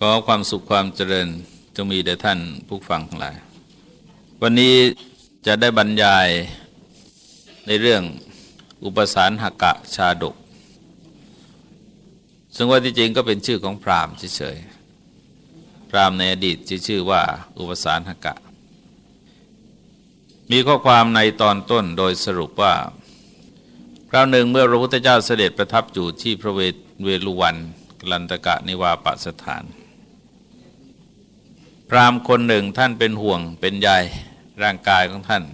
ขอความสุขความเจริญจงมีแด่ท่านผู้ฟังทั้งหลาย วันนี้จะได้บรรยายในเรื่องอุปสารหกะชาดก ซึ่งว่าที่จริงก็เป็นชื่อของพราหมณ์เฉยๆ พราหมณ์ในอดีตที่ชื่อว่าอุปสารหกะ มีข้อความในตอนต้นโดยสรุปว่าคราวหนึ่งเมื่อพระพุทธเจ้าเสด็จประทับอยู่ที่พระเวรุวันกลันตกะนิวาปสถาน ราหมณ์คนหนึ่งท่านเป็นห่วงเป็นใยร่างกายของท่าน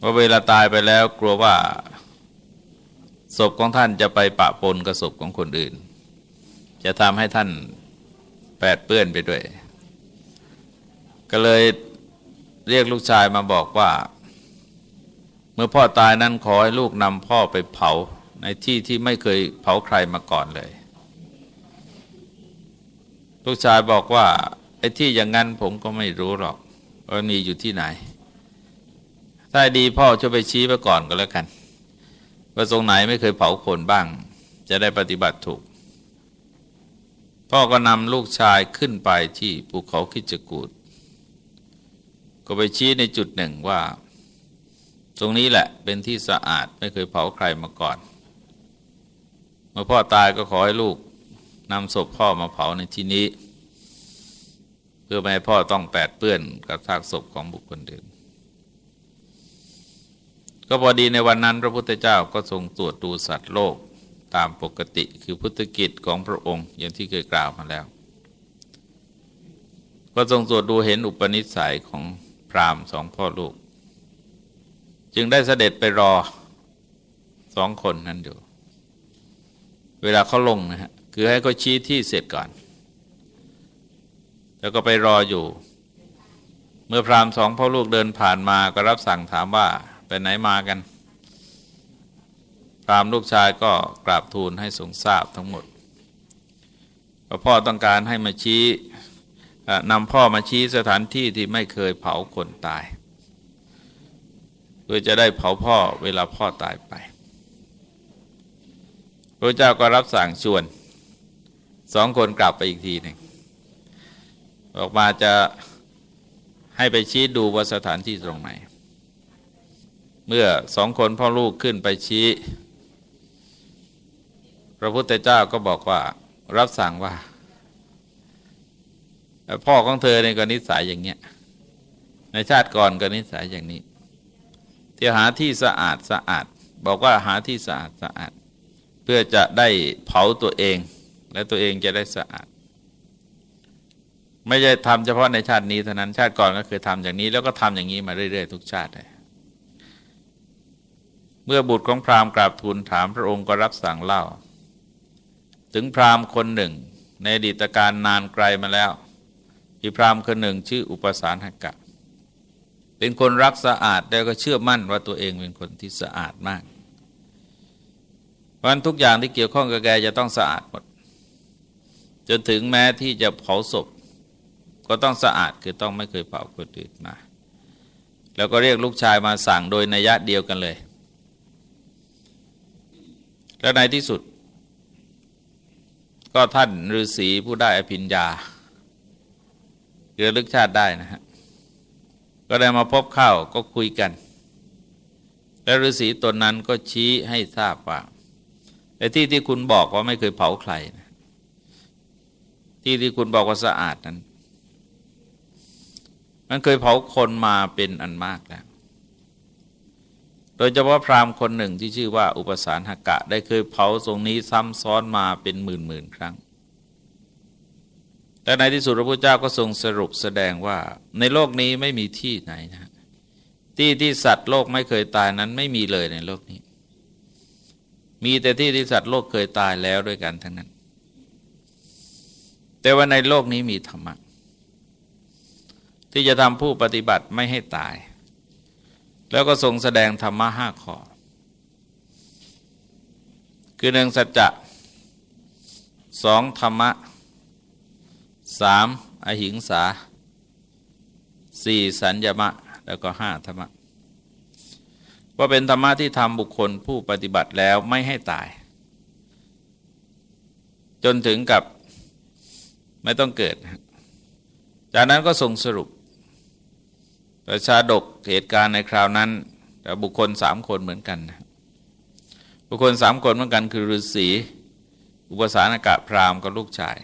ว่าเวลาตายไปแล้วกลัวว่าศพของท่านจะไปปะปนกับศพของคนอื่น จะทำให้ท่านแปดเปื้อนไปด้วย ก็เลยเรียกลูกชายมาบอกว่า เมื่อพ่อตายนั้นขอให้ลูกนำพ่อไปเผาในที่ที่ไม่เคยเผาใครมาก่อนเลย ลูกชายบอกว่าไอ้ที่อย่างนั้นผมก็ไม่รู้หรอกว่ามีอยู่ที่ไหน ถ้าดีพ่อจะไปชี้ไปก่อนก็แล้วกันว่าตรงไหนไม่เคยเผาคนบ้าง จะได้ปฏิบัติถูก พ่อก็นำลูกชายขึ้นไปที่ภูเขาคิจกูดก็ไปชี้ในจุดหนึ่งว่า ตรงนี้แหละเป็นที่สะอาดไม่เคยเผาใครมาก่อน เมื่อพ่อตายก็ขอให้ลูก นำศพพ่อมาเผาในที่นี้ เพื่อไม่ให้พ่อต้องแปดเปื้อนกับซากศพของบุคคลอื่น ก็พอดีในวันนั้นพระพุทธเจ้าก็ทรงตรวจดูสัตว์โลกตามปกติคือพุทธกิจของพระองค์อย่างที่เคยกล่าวมาแล้ว ก็ทรงตรวจดูเห็นอุปนิสัยของพราหมณ์สองพ่อลูก จึงได้เสด็จไปรอสองคนนั้นอยู่ เวลาเขาลงนะฮะ คือให้เขาชี้ที่เสร็จก่อน แล้วก็ไปรออยู่ เมื่อพรามสองพ่อลูกเดินผ่านมาก็รับสั่งถามว่าไปไหนมากัน พรามลูกชายก็กราบทูลให้ทรงทราบทั้งหมดว่าพ่อต้องการให้มาชี้นำพ่อมาชี้สถานที่ที่ไม่เคยเผาคนตาย เพื่อจะได้เผาพ่อเวลาพ่อตายไปพระเจ้าก็รับสั่งชวน สองคนกลับไปอีกทีหนึ่งออกมาจะให้ไปชี้ดูว่าสถานที่ตรงไหน เมื่อสองคนพ่อลูกขึ้นไปชี้ พระพุทธเจ้าก็บอกว่า รับสั่งว่า พ่อของเธอในกรณิสัยอย่างเงี้ยในชาติก่อนกรณิสัยอย่างนี้ที่หาที่สะอาดสะอาด บอกว่าหาที่สะอาดสะอาด เพื่อจะได้เผาตัวเอง และตัวเองจะได้สะอาด ไม่ใช่ทำเฉพาะในชาตินี้เท่านั้นชาติก่อนก็เคยทำอย่างนี้ แล้วก็ทำอย่างนี้มาเรื่อยๆ ทุกชาติเลยเมื่อบุตรของพราหมณ์กราบทูลถามพระองค์ก็รับสั่งเล่า ถึงพราหมณ์คนหนึ่ง ในอดีตการนานไกลมาแล้วมีพราหมณ์คนหนึ่งชื่ออุปสารหกะ เป็นคนรักสะอาดแล้วก็เชื่อมั่นว่าตัวเองเป็นคนที่สะอาดมากเพราะฉะนั้นทุกอย่างที่เกี่ยวข้องกับแกจะต้องสะอาดหมด จนถึงแม้ที่จะเผาศพ ก็ต้องสะอาดคือต้องไม่เคยเผาคนอื่นมา แล้วก็เรียกลูกชายมาสั่งโดยนัยะเดียวกันเลย แล้วในที่สุด ก็ท่านฤาษีผู้ได้อภิญญาเรือลึกชาติได้นะฮะก็ได้มาพบเข้าก็คุยกัน แล้วฤาษีตนนั้นก็ชี้ให้ทราบว่าไอ้ที่ที่คุณบอกว่าไม่เคยเผาใครนะ ที่ที่คุณบอกว่าสะอาดนั้น มันเคยเผาคนมาเป็นอันมากแล้ว โดยเฉพาะพราหมณ์คนหนึ่งที่ชื่อว่าอุปสารหกะ ได้เคยเผาตรงนี้ซ้ำซ้อนมาเป็นหมื่นหมื่นครั้ง แต่ในที่สุดพระพุทธเจ้าก็ทรงสรุปแสดงว่าในโลกนี้ไม่มีที่ไหนนะที่ที่สัตว์โลกไม่เคยตายนั้นไม่มีเลยในโลกนี้ มีแต่ที่ที่สัตว์โลกเคยตายแล้วด้วยกันทั้งนั้น แต่ว่าในโลกนี้มีธรรมะที่จะทำผู้ปฏิบัติไม่ให้ตาย แล้วก็ทรงแสดงธรรมะห้าข้อ คือหนึ่งสัจจะสองธรรมะสามอหิงสาสี่สัญญมะ แล้วก็ห้าธรรมะ ว่าเป็นธรรมะที่ทำบุคคลผู้ปฏิบัติแล้วไม่ให้ตาย จนถึงกับ ไม่ต้องเกิด จากนั้นก็ส่งสรุปประชาดกเหตุการณ์ในคราวนั้นแต่บุคคลสามคนเหมือนกัน บุคคลสามคนเหมือนกันคือฤาษีอุปสานากะพราหมณ์กับลูกชาย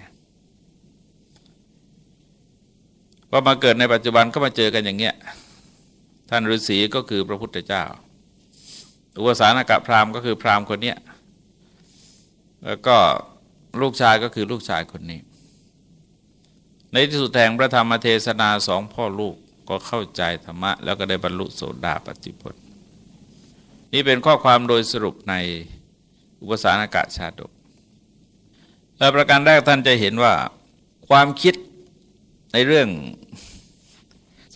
พอมาเกิดในปัจจุบันก็มาเจอกันอย่างเงี้ยท่านฤาษีก็คือพระพุทธเจ้า อุปสานากะพราหมณ์ก็คือพราหมณ์คนเนี้ยแล้วก็ลูกชายก็คือลูกชายคนนี้ ในที่สุดแห่งพระธรรมเทศนาสองพ่อลูกก็เข้าใจธรรมะ แล้วก็ได้บรรลุโสดาปฏิผลนี่เป็นข้อความโดยสรุปในอุปสานากะชาดกและประการแรกท่านจะเห็นว่าความคิดในเรื่อง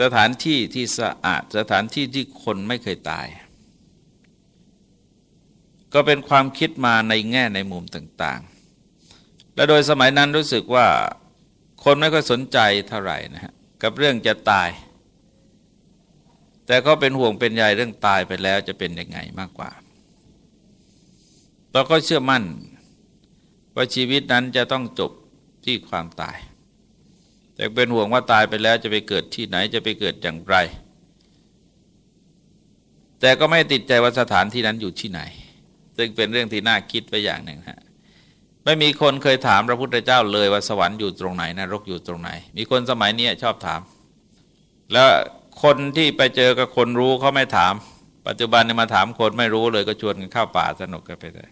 สถานที่ที่สะอาดสถานที่ที่คนไม่เคยตาย ก็เป็นความคิดมาในแง่ในมุมต่าง ๆ และโดยสมัยนั้นรู้สึกว่า คนไม่ค่อยสนใจเท่าไหร่นะฮะกับเรื่องจะตาย แต่ก็เป็นห่วงเป็นใยเรื่องตายไปแล้วจะเป็นยังไงมากกว่าเราก็เชื่อมั่นว่าชีวิตนั้นจะต้องจบที่ความตาย แต่เป็นห่วงว่าตายไปแล้วจะไปเกิดที่ไหนจะไปเกิดอย่างไร แต่ก็ไม่ติดใจว่าสถานที่นั้นอยู่ที่ไหน ซึ่งเป็นเรื่องที่น่าคิดไปอย่างหนึ่งฮะ ไม่มีคนเคยถามพระพุทธเจ้าเลยว่าสวรรค์อยู่ตรงไหนนรกอยู่ตรงไหน มีคนสมัยนี้ชอบถาม แล้วคนที่ไปเจอกับคนรู้เขาไม่ถาม ปัจจุบันเนี่ยมาถามคนไม่รู้เลยก็ชวนกันเข้าป่าสนุกกันไปเลย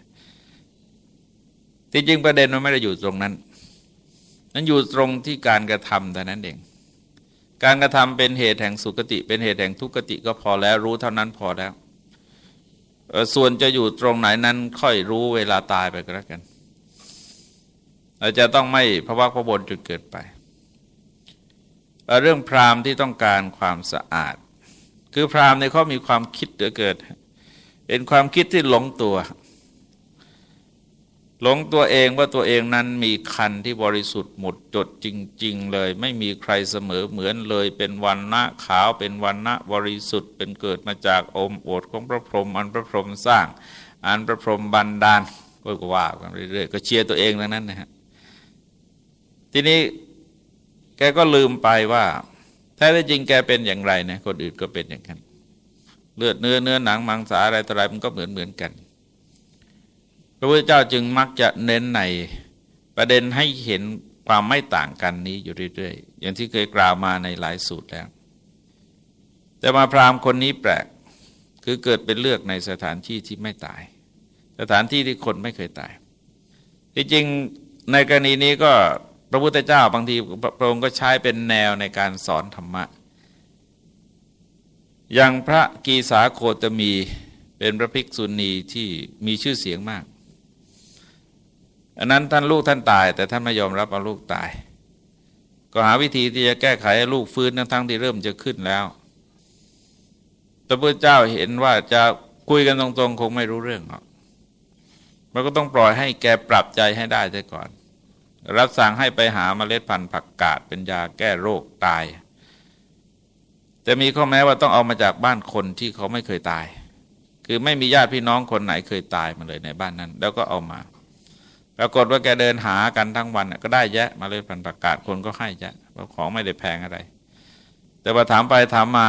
ที่จริงประเด็นมันไม่ได้อยู่ตรงนั้น นั้นอยู่ตรงที่การกระทำแต่นั้นเอง การกระทำเป็นเหตุแห่งสุคติ เป็นเหตุแห่งทุกติก็พอแล้วรู้เท่านั้นพอแล้วส่วนจะอยู่ตรงไหนนั้นค่อยรู้เวลาตายไปก็แล้วกัน เราจะต้องไม่พระวักพระบนจนเกิดไป เรื่องพราหมณ์ที่ต้องการความสะอาด คือพราหมณ์ในเขามีความคิดเหลือเกิดเป็นความคิดที่หลงตัว หลงตัวเองว่าตัวเองนั้นมีคันที่บริสุทธิ์หมดจดจริง ๆ เลย ไม่มีใครเสมอเหมือนเลย เป็นวันณะขาวเป็นวันณะบริสุทธิ์ เป็นเกิดมาจากอมโอดของพระพรหมอันพระพรหมสร้าง อันพระพรหมบันดาลก็ว่ากันเรื่อยๆก็เชียร์ตัวเองทั้งนั้นนะฮะ ทีนี้แกก็ลืมไปว่าแท้จริงแกเป็นอย่างไรนะคนอื่นก็เป็นอย่างนั้นเลือดเนื้อเนื้อหนังมังสาอะไรต่ออะไรมันก็เหมือนเหมือนกัน พระพุทธเจ้าจึงมักจะเน้นในประเด็นให้เห็นความไม่ต่างกันนี้อยู่เรื่อยๆ อย่างที่เคยกล่าวมาในหลายสูตรแล้ว แต่มาพราหมณ์คนนี้แปลก คือเกิดเป็นเลือกในสถานที่ที่ไม่ตาย สถานที่ที่คนไม่เคยตาย ที่จริงในกรณีนี้ก็ ระพุทธเจ้าบางทีพระองค์ก็ใช้เป็นแนวในการสอนธรรมะ อย่างพระกีสาโคตมีเป็นพระภิกษุณีที่มีชื่อเสียงมาก อันนั้นท่านลูกท่านตาย แต่ท่านไม่ยอมรับเอาลูกตาย ก็หาวิธีที่จะแก้ไขให้ลูกฟื้นทั้งที่เริ่มจะขึ้นแล้วพระพุทธเจ้าเห็นว่าจะคุยกันตรงๆ คงไม่รู้เรื่องหรอกมันก็ต้องปล่อยให้แกปรับใจให้ได้ซะก่อน รับสั่งให้ไปหาเมล็ดพันธุ์ผักกาดเป็นยาแก้โรคตาย แต่มีข้อแม้ว่าต้องเอามาจากบ้านคนที่เขาไม่เคยตาย คือไม่มีญาติพี่น้องคนไหนเคยตายมาเลยในบ้านนั้น แล้วก็เอามา ปรากฏว่าแกเดินหากันทั้งวันก็ได้แยะมาเลยพันประกาศคนก็ให้แยะเพราะของไม่ได้แพงอะไร แต่พอถามไปถามมา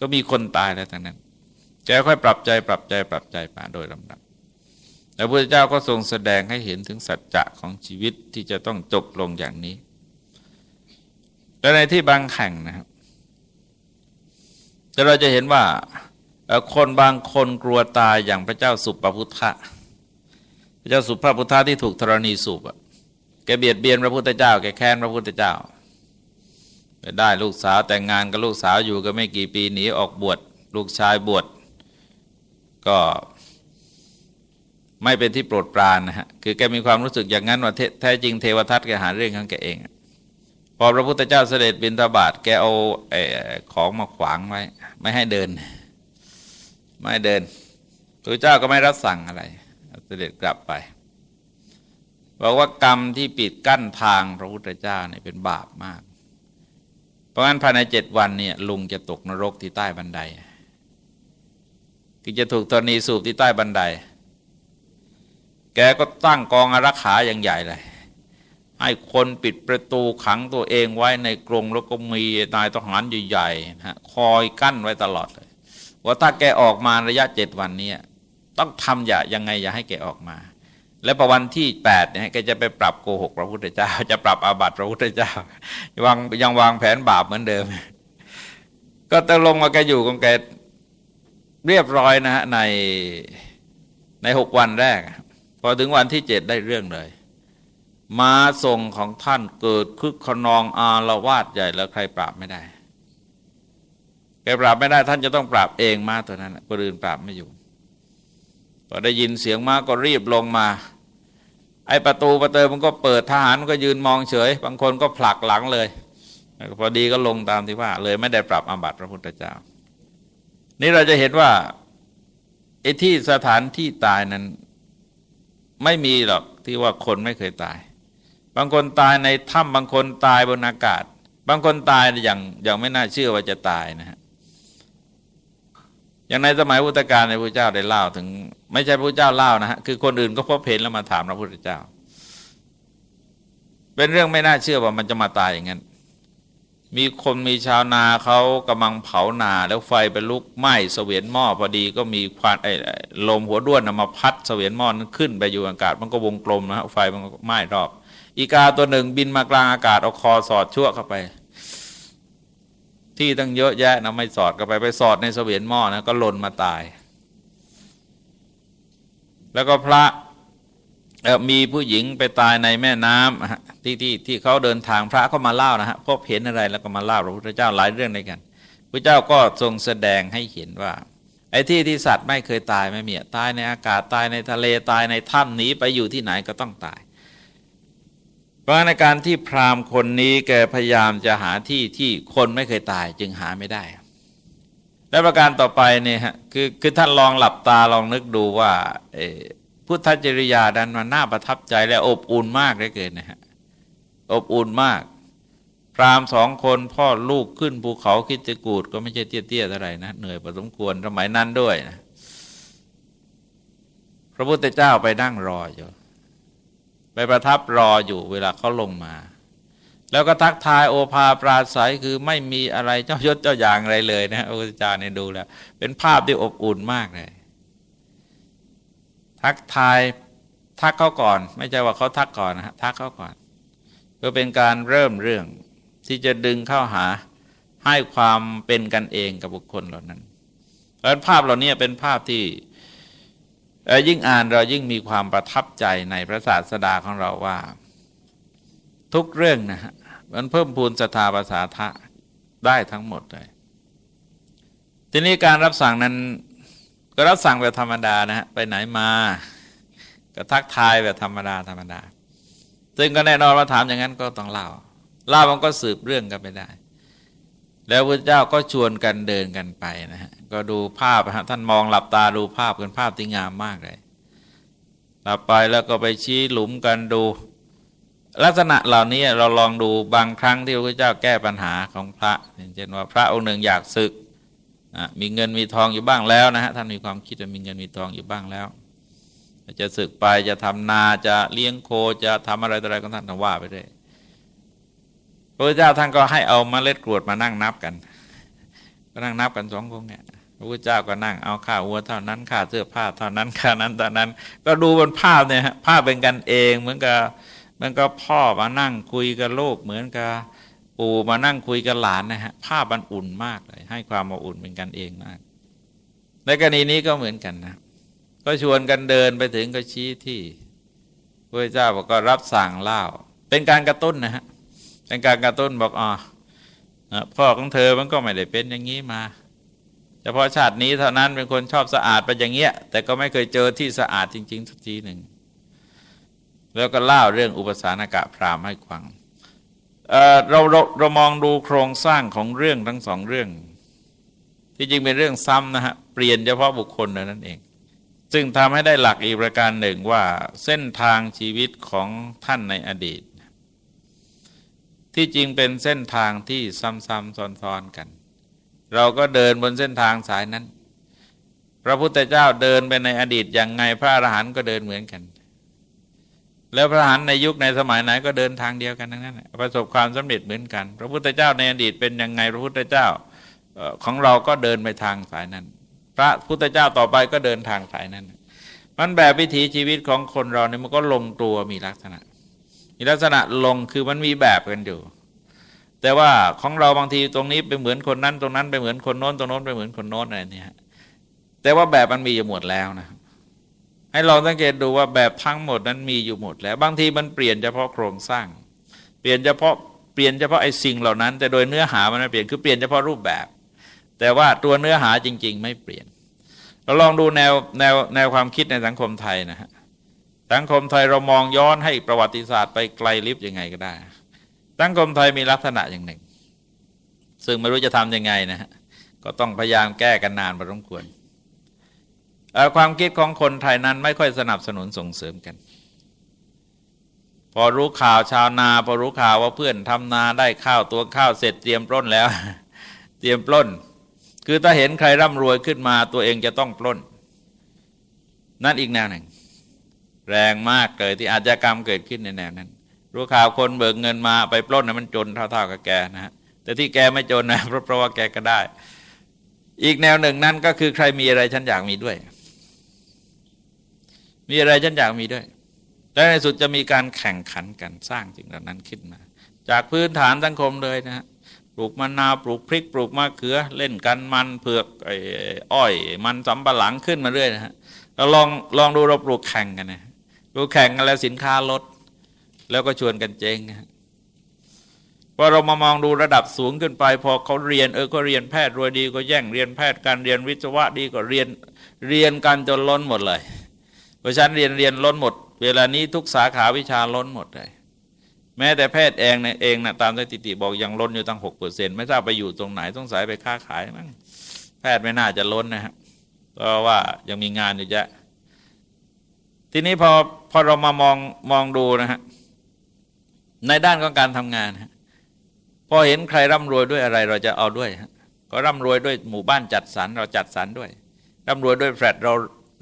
ก็มีคนตายแล้วทั้งนั้นแกค่อยปรับใจปรับใจปรับใจมาโดยลำดับ แต่พระเจ้าก็ทรงแสดงให้เห็นถึงสัจจะของชีวิตที่จะต้องจบลงอย่างนี้ และในที่บางแห่งนะครับ แต่เราจะเห็นว่าคนบางคนกลัวตายอย่างพระเจ้าสุปปพุทธะ พระเจ้าสุภพพุทธะที่ถูกธรณีสูบอะแกเบียดเบียนพระพุทธเจ้าแกแค้นพระพุทธเจ้าไปได้ลูกสาวแต่งงานกับลูกสาวอยู่ก็ไม่กี่ปีหนีออกบวชลูกชายบวชก็ ไม่เป็นที่โปรดปรานนะฮะคือแกมีความรู้สึกอย่างนั้นว่าแท้จริงเทวทัตแกหาเรื่องของแกเอง พอพระพุทธเจ้าเสด็จบินทบาทแกเอาไอ้ของมาขวางไว้ ไม่ให้เดิน ไม่เดินพระเจ้าก็ไม่รับสั่งอะไร เสด็จกลับไปบอกว่ากรรมที่ปิดกั้นทางพระพุทธเจ้าเนี่ยเป็นบาปมาก เพราะงั้นภายในเจ็ดวันเนี่ยลุงจะตกนรกที่ใต้บันไดที่จะถูกตรณีสูบที่ใต้บันได แกก็ตั้งกองอารักขาอย่างใหญ่เลยให้คนปิดประตูขังตัวเองไว้ในกรงแล้วก็มีนายทหารใหญ่ๆนะคอยกั้นไว้ตลอดเลย ว่าถ้าแกออกมาระยะเจ็ดวันนี้ต้องทำอย่ายังไงอย่าให้แกออกมา และประวันที่แปดเนี่ยแกจะไปปรับโกหกพระพุทธเจ้า จะปรับอาบัติพระพุทธเจ้าวางยังวางแผนบาปเหมือนเดิม ก็ตกลงมาแกอยู่ของแกเรียบร้อยนะฮะในในหกวันแรก พอถึงวันที่เจ็ดได้เรื่องเลย มาส่งของท่านเกิดคึกขนองอาละวาดใหญ่แล้วใครปราบไม่ได้แกปราบไม่ได้ท่านจะต้องปราบเองมาตัวนั้นคนอื่นปราบไม่อยู่พอได้ยินเสียงมาก็รีบลงมา ไอประตูประตูมันก็เปิดทหารมันก็ยืนมองเฉย บางคนก็ผลักหลังเลยพอดีก็ลงตามที่ว่า เลยไม่ได้ปรับอาบัติพระพุทธเจ้า นี่เราจะเห็นว่าไอ้ที่สถานที่ตายนั้น ไม่มีหรอกที่ว่าคนไม่เคยตาย บางคนตายในถ้ำบางคนตายบนอากาศ บางคนตายอย่างอย่างไม่น่าเชื่อว่าจะตายนะฮะอย่างในสมัยพุทธกาลในพระเจ้าได้เล่าถึง ไม่ใช่พระเจ้าเล่านะฮะคือคนอื่นก็พบเห็นแล้วมาถามพระพุทธเจ้า เป็นเรื่องไม่น่าเชื่อว่ามันจะมาตายอย่างนั้น มีคนมีชาวนาเขากำลังเผานาแล้วไฟไปลุกไหม้เสวียนหม้อพอดีก็มีควันไอ้ลมหัวด้วนมาพัดเสวียนหม้อนั้นขึ้นไปอยู่อากาศมันก็วงกลมนะไฟมันก็ไหม้รอบ อีกาตัวหนึ่งบินมากลางอากาศเอาคอสอดชั่วเข้าไป ที่ตั้งเยอะแยะนะไม่สอดเข้าไปไปสอดในเสวียนหม้อนะก็หล่นมาตาย แล้วก็พระมีผู้หญิงไปตายในแม่น้ำ ที่ที่ที่เขาเดินทางพระก็มาเล่านะฮะพบเห็นอะไรแล้วก็มาเล่าพระพุทธเจ้าหลายเรื่องด้วยกันพระเจ้าก็ทรงแสดงให้เห็นว่า ไอ้ที่ที่สัตว์ไม่เคยตายไม่มีตายในอากาศตายในทะเลตายในถ้ำหนีไปอยู่ที่ไหนก็ต้องตาย เพราะในการที่พราหมณ์คนนี้แกพยายามจะหาที่ที่คนไม่เคยตายจึงหาไม่ได้ และประการต่อไปเนี่ยฮะคือคือท่านลองหลับตาลองนึกดูว่าพุทธจริยาดันมาน่าประทับใจและอบอุ่นมากเลยเกินนะฮะ อบอุ่นมาก พรามสองคนพ่อลูกขึ้นภูเขาคิดจะกูดก็ไม่ใช่เตี้ยๆเท่าไหร่นะ เหนื่อยพอสมควรสมัยนั้นด้วยนะพระพุทธเจ้าไปนั่งรออยู่ ไปประทับรออยู่เวลาเขาลงมา แล้วก็ทักทายโอภาปราศัยคือไม่มีอะไรเจ้ายศเจ้าอย่างอะไรเลยนะพระพุทธเจ้าเนี่ยดูแล้ว เป็นภาพที่อบอุ่นมากเลยทักทายทักเขาก่อน ไม่ใช่ว่าเขาทักก่อนนะฮะทักเขาก่อน ก็เป็นการเริ่มเรื่องที่จะดึงเข้าหาให้ความเป็นกันเองกับบุคคลเหล่านั้นเพราะภาพเหล่านี้เป็นภาพที่ยิ่งอ่านเรายิ่งมีความประทับใจในพระศาสดาของเราว่า ทุกเรื่องนะฮะมันเพิ่มพูนศรัทธาภาษาทะได้ทั้งหมดเลยทีนี้การรับสั่งนั้นก็รับสั่งแบบธรรมดานะฮะไปไหนมา ก็ทักทายแบบธรรมดาธรรมดา ซึ่งก็แน่นอนว่าถามอย่างนั้นก็ต้องเล่าเล่ามันก็สืบเรื่องกันไปได้ แล้วพระเจ้าก็ชวนกันเดินกันไปนะฮะก็ดูภาพฮะท่านมองหลับตาดูภาพกันภาพที่งามมากเลยหลับไปแล้วก็ไปชี้หลุมกันดู ลักษณะเหล่านี้เราลองดูบางครั้งที่พระเจ้าแก้ปัญหาของพระเช่นว่าพระองค์หนึ่งอยากศึกมีเงินมีทองอยู่บ้างแล้วนะฮะท่านมีความคิดว่ามีเงินมีทองอยู่บ้างแล้ว จะศึกไปจะทำนาจะเลี้ยงโคจะทำอะไรต่ออะไรก็ท่านว่าไปเลยพระพุทธเจ้าท่านก็ให้เอามาเล็ดกรวดมานั่งนับกัน ก็นั่งนับกันสองคนเนี่ยพระพุทธเจ้าก็นั่งเอาค่าวัวเท่านั้นค่าเสื้อผ้าเท่านั้นค่านั้นตอนนั้น ก็ดูบนภาพเนี่ยภาพเป็นกันเองเหมือนกับมือนกับพ่อมานั่งคุยกับลูกเหมือนกับปู่มานั่งคุยกับหลานนะฮะภาพมันอุ่นมากเลย ให้ความอบอุ่นเป็นกันเองมากในกรณีนี้ก็เหมือนกันนะ ก็ชวนกันเดินไปถึงก็ชี้ที่พระเจ้าบอกก็รับสั่งเล่า เป็นการกระตุ้นนะฮะเป็นการกระตุ้นบอกอ๋อพ่อของเธอมันก็ไม่ได้เป็นอย่างนี้มาเฉพาะชาตินี้เท่านั้นเป็นคนชอบสะอาดไปอย่างเงี้ย แต่ก็ไม่เคยเจอที่สะอาดจริงๆสักทีหนึ่ง แล้วก็เล่าเรื่องอุปสานกะพรามให้ฟังเราเราเรามองดูโครงสร้างของเรื่องทั้งสองเรื่อง ที่จริงเป็นเรื่องซ้ำนะฮะเปลี่ยนเฉพาะบุคคลนั่นเอง ซึ่งทำให้ได้หลักอีกประการหนึ่งว่าเส้นทางชีวิตของท่านในอดีต ที่จริงเป็นเส้นทางที่ซ้ำๆซ้อนๆกัน เราก็เดินบนเส้นทางสายนั้น พระพุทธเจ้าเดินไปในอดีตอย่างไงพระอรหันต์ก็เดินเหมือนกัน แล้วพระอรหันต์ในยุคในสมัยไหนก็เดินทางเดียวกันทั้งนั้นประสบความสำเร็จเหมือนกัน พระพุทธเจ้าในอดีตเป็นยังไงพระพุทธเจ้าของเราก็เดินไปทางสายนั้น พระพุทธเจ้าต่อไปก็เดินทางสายนั้น มันแบบวิถีชีวิตของคนเราเนี่ยมันก็ลงตัวมีลักษณะ มีลักษณะลงคือมันมีแบบกันอยู่ แต่ว่าของเราบางทีตรงนี้ไปเหมือนคนนั้น ตรงนั้นไปเหมือนคนโน้นตรงโน้นไปเหมือนคนโน้นอะไรเนี่ยแต่ว่าแบบมันมีอยู่หมดแล้วนะ ให้ลองสังเกตดูว่าแบบทั้งหมดนั้นมีอยู่หมดแล้ว บางทีมันเปลี่ยนเฉพาะโครงสร้าง เปลี่ยนเฉพาะเปลี่ยนเฉพาะไอ้สิ่งเหล่านั้น แต่โดยเนื้อหามันไม่เปลี่ยนคือเปลี่ยนเฉพาะรูปแบบ แต่ว่าตัวเนื้อหาจริง ๆ ไม่เปลี่ยน เราลองดูแนวแนวแนวความคิดในสังคมไทยนะฮะสังคมไทยเรามองย้อนให้ประวัติศาสตร์ไปไกลลิบยังไงก็ได้ สังคมไทยมีลักษณะอย่างหนึ่ง ซึ่งไม่รู้จะทํำยังไงนะฮะก็ต้องพยายามแก้กันนานพอสมควรความคิดของคนไทยนั้นไม่ค่อยสนับสนุนส่งเสริมกัน พอรู้ข่าวชาวนา พอรู้ข่าวว่าเพื่อนทำนาได้ข้าวตัวข้าวเสร็จเตรียมปล้นแล้ว เตรียมปล้น คือถ้าเห็นใครร่ำรวยขึ้นมาตัวเองจะต้องปล้น นั่นอีกแนวหนึ่ง แรงมากเลยที่อาชญากรรมเกิดขึ้นในแนวนั้น รู้ข่าวคนเบิกเงินมาไปปล้นนะมันจนเท่าๆกับแกนะฮะแต่ที่แกไม่จนนะเพราะเพราะว่าแกก็ได้ อีกแนวหนึ่งนั่นก็คือใครมีอะไรฉันอยากมีด้วย มีอะไรฉันอยากมีด้วยและในสุดจะมีการแข่งขันกันสร้างสิ่งเหล่านั้นขึ้นมา จากพื้นฐานสังคมเลยนะฮะ ปลูกมะนาวปลูกพริก ปลูกมะเขือ เล่นกันมันเผือกไอ้อ้อย มันสำปะหลังขึ้นมาเรื่อยนะฮะเราลองลองดูเราปลูกแข่งกันนะปลูกแข่งกันแล้วสินค้าลด แล้วก็ชวนกันเจ๊งนะพอเรามามองดูระดับสูงขึ้นไป พอเขาเรียนเออก็เรียนแพทย์รวยดีก็แย่งเรียนแพทย์การเรียนวิศวะดีก็เรียนเรียนกันจนล้นหมดเลยเพราะฉันเรียนเรียนล้นหมด เวลานี้ทุกสาขาวิชาล้นหมดเลย แม้แต่แพทย์เองเนี่ยเองนะตามสถิติบอกยังล้นอยู่ตั้งหกเปอร์เซ็นไม่ทราบไปอยู่ตรงไหนต้องสายไปค้าขายมั้งแพทย์ไม่น่าจะล้นนะฮะเพราะว่ายังมีงานอยู่เยอะทีนี้พอพอเรามามองมองดูนะฮะในด้านของการทำงานฮะพอเห็นใครร่ำรวยด้วยอะไรเราจะเอาด้วยฮะก็ร่ำรวยด้วยหมู่บ้านจัดสรรเราจัดสรรด้วย ร่ำรวยด้วยแฟลตเรา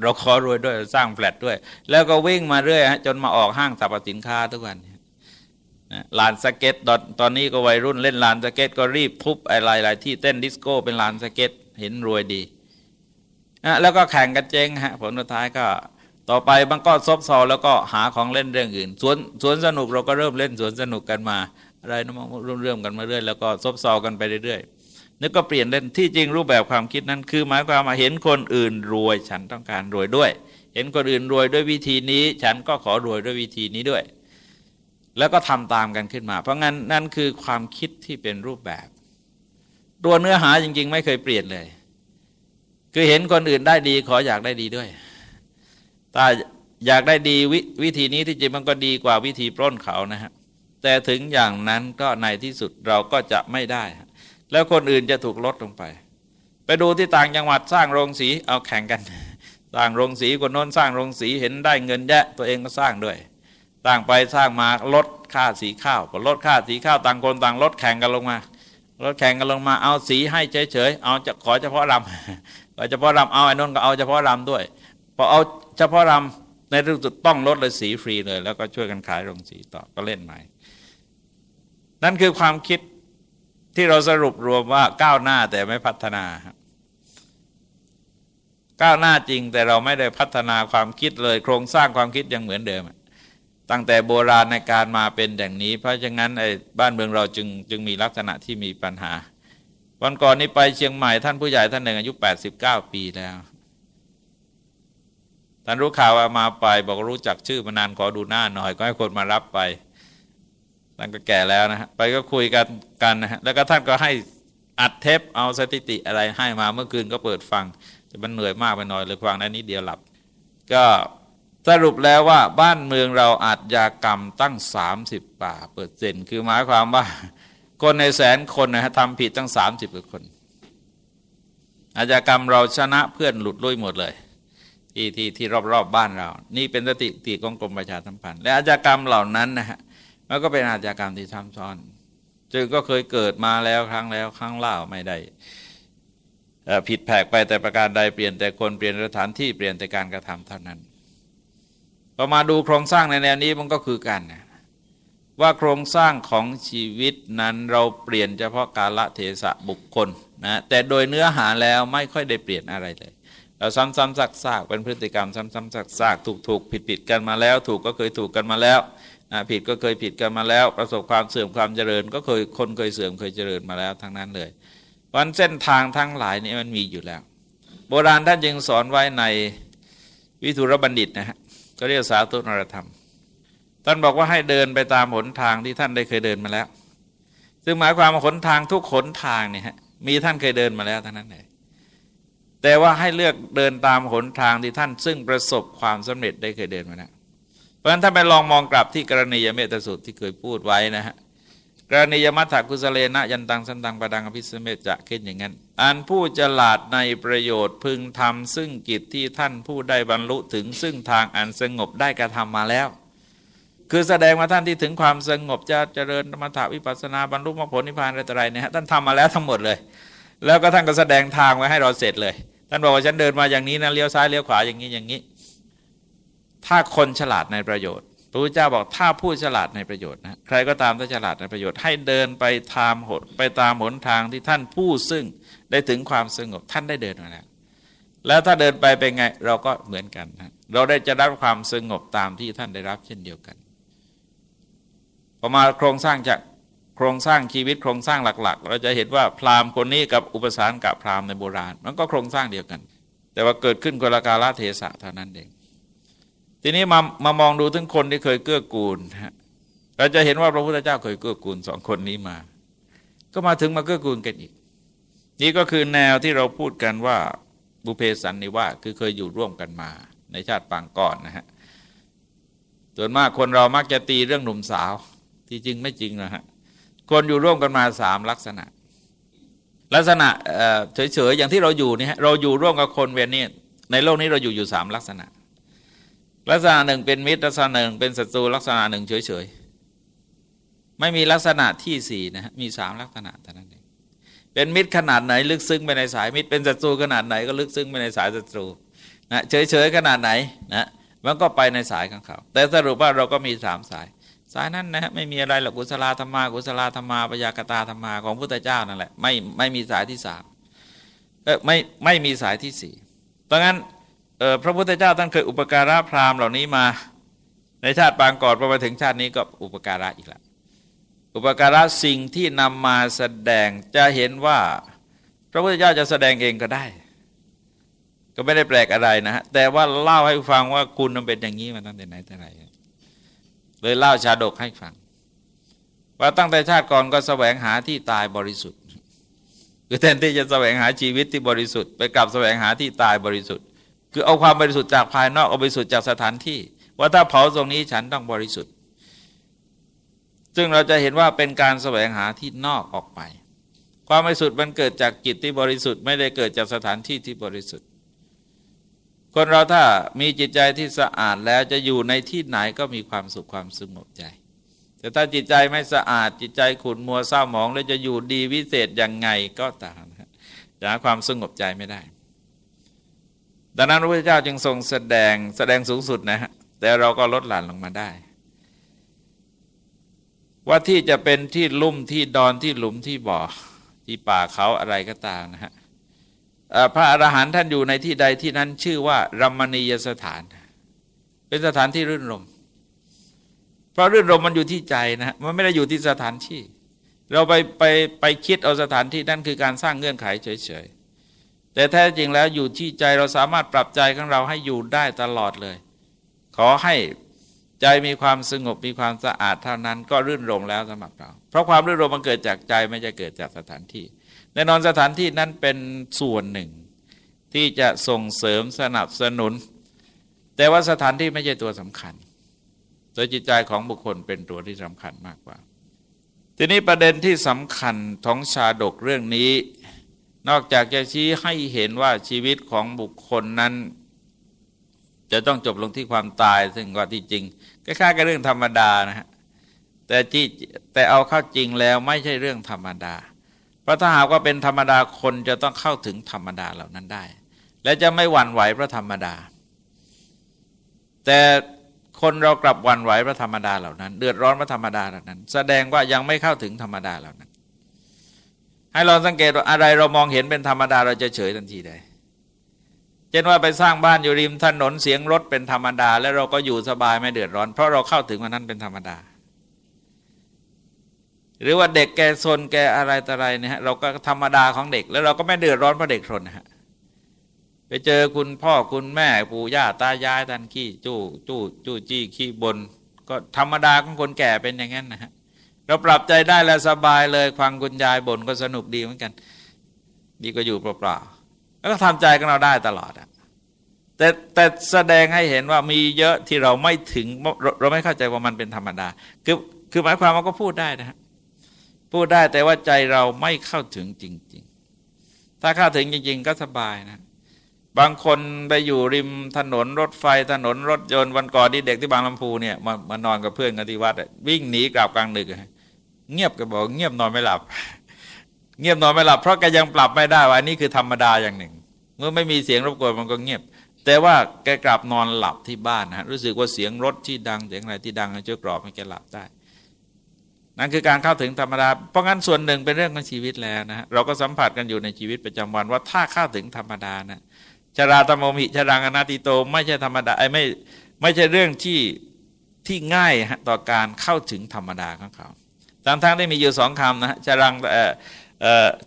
เราขอรวยด้วยสร้างแฟลตด้วย แล้วก็วิ่งมาเรื่อยฮะจนมาออกห้างสรรพสินค้าทุกวัน ลานสเก็ตตอนตอนนี้ก็วัยรุ่นเล่นลานสเก็ตก็รีบทุบอะไรอะไรที่เต้นดิสโก้เป็นลานสเก็ตเห็นรวยดีนะแล้วก็แข่งกันเจ๊งฮะผลสุดท้ายก็ต่อไปบางก็ซบซอแล้วก็หาของเล่นเรื่องอื่นสวนสวนสนุกเราก็เริ่มเล่นสวนสนุกกันมาอะไรนะมั่งเรื่มกันมาเรื่อยแล้วก็ซบซอกันไปเรื่อยๆนึกก็เปลี่ยนเล่นที่จริงรูปแบบความคิดนั้น คือหมายความมาเห็นคนอื่นรวยฉันต้องการรวยด้วย เห็นคนอื่นรวยด้วยวิธีนี้ ฉันก็ขอรวยด้วยวิธีนี้ด้วย แล้วก็ทำตามกันขึ้นมา เพราะงั้นนั่นคือความคิดที่เป็นรูปแบบ ตัวเนื้อหาจริง ๆ ไม่เคยเปลี่ยนเลย คือเห็นคนอื่นได้ดีขออยากได้ดีด้วยแต่อยากได้ดีววิธีนี้ที่จริงมันก็ดีกว่าวิธีปล้นเขานะฮะแต่ถึงอย่างนั้นก็ในที่สุดเราก็จะไม่ได้ แล้วคนอื่นจะถูกลดลงไป ไปดูที่ต่างจังหวัดสร้างโรงสีเอาแข่งกัน สร้างโรงสีคนโน้นสร้างโรงสีเห็นได้เงินแยะตัวเองก็สร้างด้วย สร้างไปสร้างมาลดค่าสีข้าวก็ลดค่าสีข้าวต่างคนต่างลดแข่งกันลงมาลดแข่งกันลงมาเอาสีให้เฉยๆเอาจะขอเฉพาะรำขอเฉพาะรำเอาไอ้นนก็เอาเฉพาะรำด้วยพอเอาเฉพาะรำในที่สุดต้องลดเลยสีฟรีเลย แล้วก็ช่วยกันขายโรงสีต่อก็เล่นใหม่นั่นคือความคิดที่เราสรุปรวมว่าก้าวหน้าแต่ไม่พัฒนาก้าวหน้าจริงแต่เราไม่ได้พัฒนาความคิดเลย โครงสร้างความคิดยังเหมือนเดิม ตั้งแต่โบราณในการมาเป็นอย่างนี้ เพราะฉะนั้นไอ้บ้านเมืองเราจึงจึงมีลักษณะที่มีปัญหา วันก่อนนี้ไปเชียงใหม่ท่านผู้ใหญ่ท่านหนึ่งอายุ 89 ปีแล้ว ท่านรู้ข่าวว่ามาไปบอกรู้จักชื่อมานานขอดูหน้าหน่อย ก็ให้คนมารับไปท่านก็แก่แล้วนะฮะไปก็คุยกันกันนะฮะแล้วก็ท่านก็ให้อัดเทปเอาสถิติอะไรให้มาเมื่อคืนก็เปิดฟังแต่มันเหนื่อยมากไปหน่อยเลยฟังนั้นนิดเดียวหลับ ก็ สรุปแล้วว่าบ้านเมืองเราอาจยากรรมตั้ง 30ป่าเปอร์เซ็นต์คือหมายความว่า คนในแสนคนนะฮะทำผิดตั้ง 30กว่าคน อาชญากรรมเราชนะเพื่อนหลุดลุ่ยหมดเลยที่ที่ที่รอบๆบบ้านเรา นี่เป็นสติติของกรมประชาสัมพันธ์และอาชญากรรมเหล่านั้นนะฮะแล้วก็เป็นอาชญากรรมที่ซ้ำซ้อนจึงก็เคยเกิดมาแล้วครั้งแล้วครั้งเล่าไม่ได้ผิดแผกไปแต่ประการใดเปลี่ยนแต่คนเปลี่ยนสถานที่เปลี่ยนแต่การกระทำเท่านั้น พอมาดูโครงสร้างในแนวนี้มันก็คือกันนะว่าโครงสร้างของชีวิตนั้นเราเปลี่ยนเฉพาะกาลเทศะบุคคลนะแต่โดยเนื้อหาแล้วไม่ค่อยได้เปลี่ยนอะไรเลยเราซ้ำๆซักๆเป็นพฤติกรรมซ้ำๆซักๆถูกๆผิดๆกันมาแล้ว ถูกก็เคยถูกกันมาแล้วนะผิดก็เคยผิดกันมาแล้ว ประสบความเสื่อมความเจริญ ก็เคยคนเคยเสื่อมเคยเจริญมาแล้วทั้งนั้นเลยวันเส้นทางทั้งหลายนี้มันมีอยู่แล้ว โบราณท่านจึงสอนไว้ในวิทุรบัณฑิตนะฮะ ก็เรียกสาธุนรธรรม ท่านบอกว่าให้เดินไปตามหนทางที่ท่านได้เคยเดินมาแล้ว ซึ่งหมายความว่าหนทางทุกหนทางเนี่ยฮะมีท่านเคยเดินมาแล้วเท่านั้นเองแต่ว่าให้เลือกเดินตามหนทางที่ท่านซึ่งประสบความสำเร็จได้เคยเดินมาแล้วเพราะฉะนั้นถ้าไปลองมองกลับที่กรณียเมตสุดที่เคยพูดไว้นะฮะ กรณียมัทธกุสเลนะยันตังสันตังปะดังอภิสเมจะคิดอย่างนั้น อันผู้ฉลาดในประโยชน์พึงทำซึ่งกิจที่ท่านผู้ได้บรรลุถึงซึ่งทางอันสงบได้กระทำมาแล้ว คือแสดงว่าท่านที่ถึงความสงบจะเจริญธรรมถาวิปัสนาบรรลุมรรคผลนิพพานอะไรตออะไรเนี่ยท่านทำมาแล้วทั้งหมดเลย แล้วก็ท่านก็แสดงทางไว้ให้เราเสร็จเลย ท่านบอกว่าฉันเดินมาอย่างนี้นะเลี้ยวซ้ายเลี้ยวขวาอย่างนี้อย่างนี้ ถ้าคนฉลาดในประโยชน์ พระพุทธเจ้าบอกถ้าผู้ฉลาดในประโยชน์นะใครก็ตามที่ฉลาดในประโยชน์ให้เดินไปตามหนไปตามหนทางที่ท่านผู้ซึ่งได้ถึงความสงบท่านได้เดินมาแล้วแล้วถ้าเดินไปเป็นไงเราก็เหมือนกันนะเราได้จะรับความสงบตามที่ท่านได้รับเช่นเดียวกันพอมาโครงสร้างจากโครงสร้างชีวิตโครงสร้างหลัก ๆ เราจะเห็นว่าพราหมณ์คนนี้กับอุปสรรคกับพราหมณ์ในโบราณ มันก็โครงสร้างเดียวกัน แต่ว่าเกิดขึ้นกลกาลเทศะเท่านั้นเอง ทีนี้มามามองดูถึงคนที่เคยเกื้อกูลฮะเราจะเห็นว่าพระพุทธเจ้าเคยเกื้อกูลสองคนนี้มา ก็มาถึงมาเกื้อกูลกันอีก นี่ก็คือแนวที่เราพูดกันว่าบุเพสันนิวาคือเคยอยู่ร่วมกันมา ในชาติปางก่อนนะฮะส่วนมากคนเรามักจะตีเรื่องหนุ่มสาว ที่จริงไม่จริงนะฮะคนอยู่ร่วมกันมาสามลักษณะ ลักษณะเฉยๆอย่างที่เราอยู่นี่ฮะเราอยู่ร่วมกับคนเวียนนี่ในโลกนี้เราอยู่อยู่สามลักษณะ ลักษณะหนึ่งเป็นมิตรลักษณะหนึ่งเป็นศัตรูลักษณะหนึ่งเฉยๆไม่มีลักษณะที่สี่นะฮะมีสามลักษณะเท่านั้นเองเป็นมิตรขนาดไหนลึกซึ้งไปในสายมิตรเป็นศัตรูขนาดไหนก็ลึกซึ้งไปในสายศัตรูนะเฉยๆขนาดไหนนะมันก็ไปในสายของเขา แต่สรุปว่าเราก็มีสามสาย สายนั้นนะฮะไม่มีอะไรหรอกกุศลธรรมากุศลธรรมาปยากตาธรรมาของพุทธเจ้านั่นแหละไม่ไม่มีสายที่สามเออไม่ไม่มีสายที่สี่เพราะงั้น พระพุทธเจ้าท่านเคยอุปการะพราหมณ์เหล่านี้มา ในชาติปางก่อนพอมาถึงชาตินี้ก็อุปการะอีกแล้วอุปการะสิ่งที่นำมาแสดงจะเห็นว่า พระพุทธเจ้าจะแสดงเองก็ได้ ก็ไม่ได้แปลกอะไรนะฮะแต่ว่าเล่าให้ฟังว่าคุณมันเป็นอย่างนี้มาตั้งแต่ไหนแต่ไรเลยเล่าชาดกให้ฟัง ว่าตั้งแต่ชาติก่อนก็แสวงหาที่ตายบริสุทธิ์คือแทนที่จะแสวงหาชีวิตที่บริสุทธิ์ไปกลับแสวงหาที่ตายบริสุทธิ์ คือเอาความบริสุทธิ์จากภายนอกเอาบริสุทธิ์จากสถานที่ ว่าถ้าเผาตรงนี้ฉันต้องบริสุทธิ์ ซึ่งเราจะเห็นว่าเป็นการแสวงหาที่นอกออกไป ความบริสุทธิ์มันเกิดจากจิตที่บริสุทธิ์ไม่ได้เกิดจากสถานที่ที่บริสุทธิ์ คนเราถ้ามีจิตใจที่สะอาดแล้วจะอยู่ในที่ไหนก็มีความสุขความสงบใจ แต่ถ้าจิตใจไม่สะอาดจิตใจขุ่นมัวเศร้าหมองแล้วจะอยู่ดีวิเศษยังไงก็ตามหาความสงบใจไม่ได้ ดังนั้นพระพุทธเจ้าจึงทรงแสดงแสดงสูงสุดนะฮะแต่เราก็ลดหลั่นลงมาได้ ว่าที่จะเป็นที่ลุ่มที่ดอนที่หลุมที่บ่อ ที่ป่าเขาอะไรก็ตามนะฮะพระอรหันต์ท่านอยู่ในที่ใดที่นั้นชื่อว่ารัมณียสถาน เป็นสถานที่รื่นรมเพราะรื่นรมมันอยู่ที่ใจนะฮะมันไม่ได้อยู่ที่สถานที่ เราไปไปไปคิดเอาสถานที่นั่นคือการสร้างเงื่อนไขเฉยๆ แต่แท้จริงแล้วอยู่ที่ใจเราสามารถปรับใจของเราให้อยู่ได้ตลอดเลย ขอให้ใจมีความสงบมีความสะอาดเท่านั้นก็รื่นรมแล้วสำหรับเรา เพราะความรื่นรมมันเกิดจากใจไม่ใช่เกิดจากสถานที่ แน่นอนสถานที่นั้นเป็นส่วนหนึ่ง ที่จะส่งเสริมสนับสนุน แต่ว่าสถานที่ไม่ใช่ตัวสำคัญโดยจิตใจของบุคคลเป็นตัวที่สำคัญมากกว่า ทีนี้ประเด็นที่สำคัญของชาดกเรื่องนี้ นอกจากจะชี้ให้เห็นว่าชีวิตของบุคคลนั้น จะต้องจบลงที่ความตาย ซึ่งก็ที่จริงคล้ายๆกับเรื่องธรรมดานะฮะแต่ที่แต่เอาเข้าจริงแล้วไม่ใช่เรื่องธรรมดา เพราะถ้าหากว่าเป็นธรรมดาคนจะต้องเข้าถึงธรรมดาเหล่านั้นได้ และจะไม่หวั่นไหวพระธรรมดา แต่คนเรากลับหวั่นไหวพระธรรมดาเหล่านั้น เดือดร้อนพระธรรมดาเหล่านั้น แสดงว่ายังไม่เข้าถึงธรรมดาเหล่านั้น ให้เราสังเกตว่าอะไรเรามองเห็นเป็นธรรมดาเราจะเฉยทันทีได้เช่นว่าไปสร้างบ้านอยู่ริมถนนเสียงรถเป็นธรรมดา แล้วเราก็อยู่สบายไม่เดือดร้อน เพราะเราเข้าถึงวันนั้นเป็นธรรมดา หรือว่าเด็กแกซนแกอะไรต่ออะไรเนี่ยเราก็ธรรมดาของเด็ก แล้วเราก็ไม่เดือดร้อนเพราะเด็กซนนะฮะไปเจอคุณพ่อคุณแม่ปู่ย่าตายายท่านขี้จู้จู้จู้จี้ขี้บน ก็ธรรมดาของคนแก่เป็นอย่างนั้นนะฮะ เราปรับใจได้แล้วสบายเลยฟังคุณยายบ่นก็สนุกดีเหมือนกัน ดีก็อยู่เปล่าๆแล้วก็ทำใจกันเราได้ตลอดอะแต่แต่แสดงให้เห็นว่ามีเยอะที่เราไม่ถึงเราไม่เข้าใจว่ามันเป็นธรรมดา คือคือหมายความว่าก็พูดได้นะฮะพูดได้แต่ว่าใจเราไม่เข้าถึงจริง ๆ ถ้าเข้าถึงจริง ๆ ก็สบายนะ บางคนไปอยู่ริมถนนรถไฟถนนรถยนต์วันก่อนที่เด็กที่บางลำพูเนี่ยมามานอนกับเพื่อนกันที่วัดวิ่งหนีกลับกลางดึก เงียบก็บอกเงียบนอนไม่หลับ เงียบนอนไม่หลับ เพราะแกยังปรับไม่ได้ว่านี่คือธรรมดาอย่างหนึ่ง เมื่อไม่มีเสียงรบกวนมันก็เงียบ แต่ว่าแกกลับนอนหลับที่บ้านนะรู้สึกว่าเสียงรถที่ดังเสียงอะไรที่ดังช่วยกรอบให้แกหลับได้นั่นคือการเข้าถึงธรรมดา เพราะงั้นส่วนหนึ่งเป็นเรื่องของชีวิตแล้วนะเราก็สัมผัสกันอยู่ในชีวิตประจำวันว่าถ้าเข้าถึงธรรมดานะชราตมมิชรังอนาติโต ไม่ใช่ธรรมดาไอ้ไม่ไม่ใช่เรื่องที่ที่ง่ายต่อการเข้าถึงธรรมดาของเขา ตามทั้งได้มีอยู่สองคำนะชรัง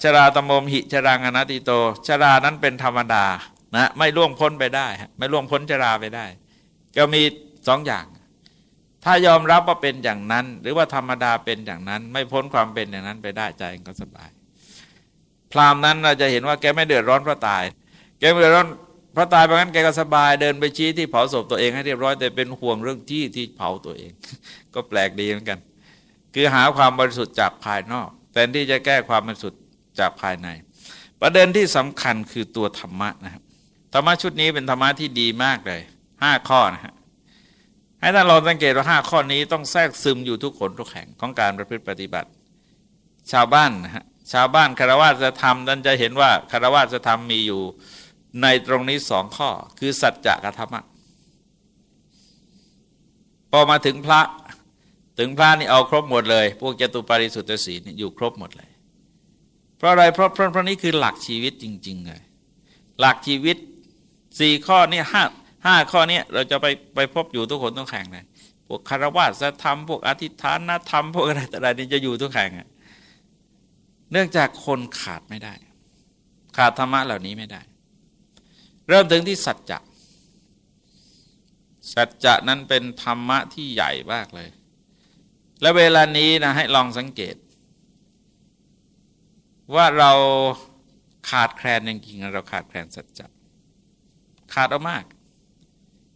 ชราตมมหิชรังอนาติโต ชรานั้นเป็นธรรมดานะไม่ล่วงพ้นไปได้ ไม่ล่วงพ้นชราไปได้ ก็มีสองอย่าง ถ้ายอมรับว่าเป็นอย่างนั้น หรือว่าธรรมดาเป็นอย่างนั้น ไม่พ้นความเป็นอย่างนั้นไปได้ใจก็สบาย พรามนั้นเราจะเห็นว่าแกไม่เดือดร้อนเพราะตาย แกไม่เมื่อร้อนพระตายไปงั้นแกก็สบายเดินไปชี้ที่เผาศพตัวเองให้เรียบร้อยแต่เป็นห่วงเรื่องที่ที่เผาตัวเอง ก็แปลกดีเหมือนกัน คือหาความบริสุทธิ์จากภายนอกแทนที่จะแก้ความบริสุทธิ์จากภายใน ประเด็นที่สำคัญคือตัวธรรมะนะครับธรรมะชุดนี้เป็นธรรมะที่ดีมากเลยห้าข้อนะฮะให้ท่านลองสังเกตว่าห้าข้อนี้ต้องแทรกซึมอยู่ทุกคนทุกแห่งของการประพฤติปฏิบัติ ชาวบ้านนะฮะชาวบ้านคารวะจะทำท่านจะเห็นว่าคารวะจะทำมีอยู่ในตรงนี้สองข้อ คือสัจจะกับธรรมะพอมาถึงพระ ถึงพระนี่เอาครบหมดเลย พวกจตุปาริสุทธิศีลอยู่ครบหมดเลย เพราะอะไรเพราะเพราะเพราะนี้คือหลักชีวิตจริง ๆ เลย หลักชีวิตสี่ข้อนี่ห้าห้าข้อนี้เราจะไปไปพบอยู่ทุกคนต้องแข่งเลยพวกคารวะธรรมพวกอธิษฐานธรรมพวกอะไรต่อะไรนี่จะอยู่ทุกแข่งเนื่องจากคนขาดไม่ได้ ขาดธรรมะเหล่านี้ไม่ได้ เริ่มถึงที่สัจจะสัจจะนั้นเป็นธรรมะที่ใหญ่มากเลย และเวลานี้นะให้ลองสังเกต ว่าเราขาดแคลนจริงๆเราขาดแคลนสัจจะขาดเอามาก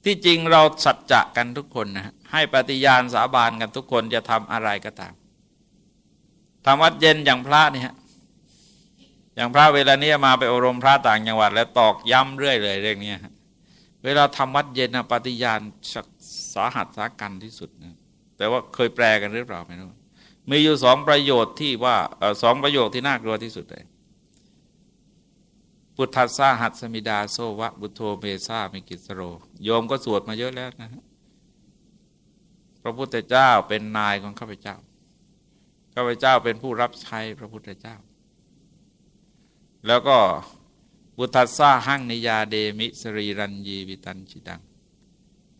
ที่จริงเราสัจจะกันทุกคนนะให้ปฏิญาณสาบานกันทุกคนจะทำอะไรก็ตามทำวัดเย็นอย่างพระเนี่ยอย่างพระเวลานี้มาไปอบรมพระต่างจังหวัด แล้วตอกย้ำเรื่อยเลยเรื่องนี้เวลาทำวัดเย็นนะปฏิญาณสาหัสสากันที่สุดนะ แต่ว่าเคยแปลกันหรือเปล่าไม่รู้มีอยู่สองประโยชน์ที่ว่าสองประโยคที่น่ากลัวที่สุดเลยพุทธัสสาหัสมิดาโซวะบุโทเมซามิกิสโร โยมก็สวดมาเยอะแล้วนะพระพุทธเจ้าเป็นนายของข้าพเจ้าข้าพเจ้าเป็นผู้รับใช้พระพุทธเจ้า แล้วก็บุตัสซาหั่งนิยาเดมิสรีรันยีวิตันชิดัง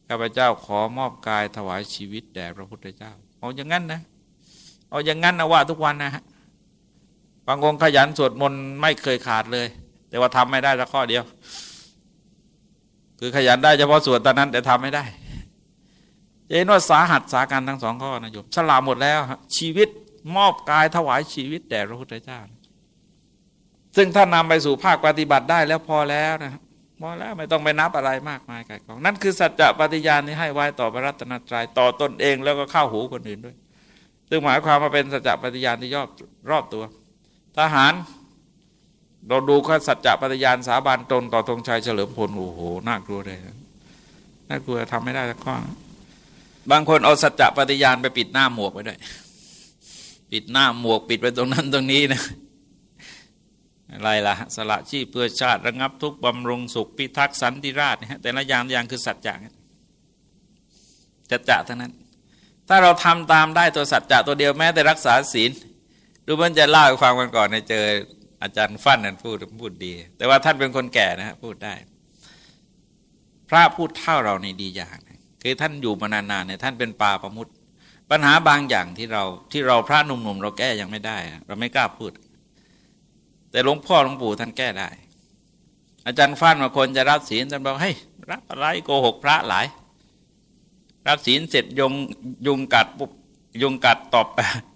ข้าพเจ้าขอมอบกายถวายชีวิตแด่พระพุทธเจ้า เอาอย่างนั้นนะ เอาอย่างนั้นนะว่าทุกวันนะฮะบางองค์ขยันสวดมนต์ไม่เคยขาดเลย แต่ว่าทำไม่ได้สักข้อเดียว คือขยันได้เฉพาะสวดตอนนั้นแต่ทำไม่ได้เห็นว่าสาหัสสาการทั้งสองข้อนะโยมฉลาหมดแล้วชีวิตมอบกายถวายชีวิตแด่พระพุทธเจ้า ซึ่งถ้านำไปสู่ภาคปฏิบัติได้แล้วพอแล้วนะ พอแล้วไม่ต้องไปนับอะไรมากมายไกลกอง นั่นคือสัจจะปฏิญาณที่ให้ไว้ต่อพระรัตนตรยัยต่อตนเองแล้วก็เข้าหูคนอื่นด้วย ซึ่งหมายความว่าเป็นสัจจะปฏิญาณที่ยอบรอบตัว ทหาร เราดูข้อสัจจะปฏิญาณสาบานตนต่อธงชัยเฉลิมพลโอ้โหน่ากลัวเลยน่ากลัวทำไม่ได้สักข้อบางคนเอาสัจจะปฏิญาณไปปิดหน้าหมวกไว้ด้วย ปิดหน้าหมวกปิดไปตรงนั้นตรงนี้นะ อะไรล่ะสละชีพเพื่อชาติระงับทุกบำรุงสุขพิทักษ์สันติราชนี่ยแต่ละอย่างอย่างคือสัจจะจัจะทั้งนั้น ถ้าเราทำตามได้ตัวสัจจะตัวเดียวแม้แต่รักษาศีลดูมันจะเล่าให้ฟังกันก่อนในเจออาจารย์ฟั่นนั่นพูดพูดดี แต่ว่าท่านเป็นคนแก่นะฮะพูดได้ พระพูดเท่าเราในดีอย่างคือท่านอยู่มานานๆเนี่ยท่านเป็นปาประมุตปัญหาบางอย่างที่เราที่เราพระหนุ่มๆเราแก้ยังไม่ได้ เราไม่กล้าพูด แต่หลวงพ่อหลวงปู่ท่านแก้ได้ อาจารย์ฟั่นมางคนจะรับศีลท่านบอกให้รับอะไรโกหกพระหลาย รับศีลเสร็จยงยุงกัดปุ๊บยุงกัดตอบ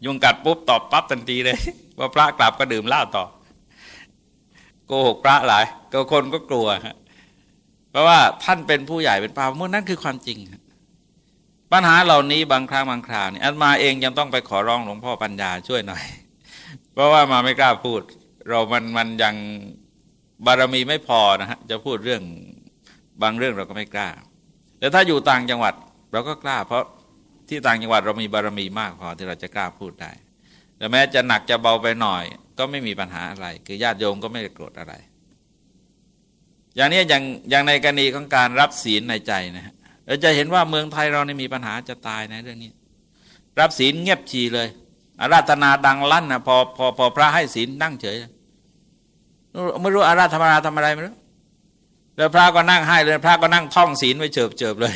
ยุงกัดปุ๊บตอบปั๊บทันทีเลยว่าพระกลับก็ดื่มเหล้าต่อ โกหกพระหลายก็คนก็กลัวเพราะว่าท่านเป็นผู้ใหญ่เป็นป่ามุ่อนั่นคือความจริง ปัญหาเหล่านี้บางครั้งบางคราวนี่อันมาเองยังต้องไปขอร้องหลวงพ่อปัญญาช่วยหน่อย เพราะว่ามาไม่กล้าพูด เรามันมันยังบารมีไม่พอนะฮะจะพูดเรื่องบางเรื่องเราก็ไม่กล้า แต่ถ้าอยู่ต่างจังหวัดเราก็กล้า เพราะที่ต่างจังหวัดเรามีบารมีมากพอที่เราจะกล้าพูดได้แต่แม้จะหนักจะเบาไปหน่อย ก็ไม่มีปัญหาอะไร คือญาติโยมก็ไม่ได้โกรธอะไร อย่างนี้อย่างอย่างในกรณีของการรับศีลในใจนะฮะเราจะเห็นว่าเมืองไทยเราเนี่มีปัญหาจะตายนะเรื่องนี้ รับศีลเงียบชีเลย อาราธนาดังลั่นนะพอพอพอพระให้ศีลนั่งเฉยไม่รู้อาราธนาทำอะไรไม่รู้แล้วพระก็นั่งให้เลยพระก็นั่งท่องศีลไว้เจิบเจิบเลย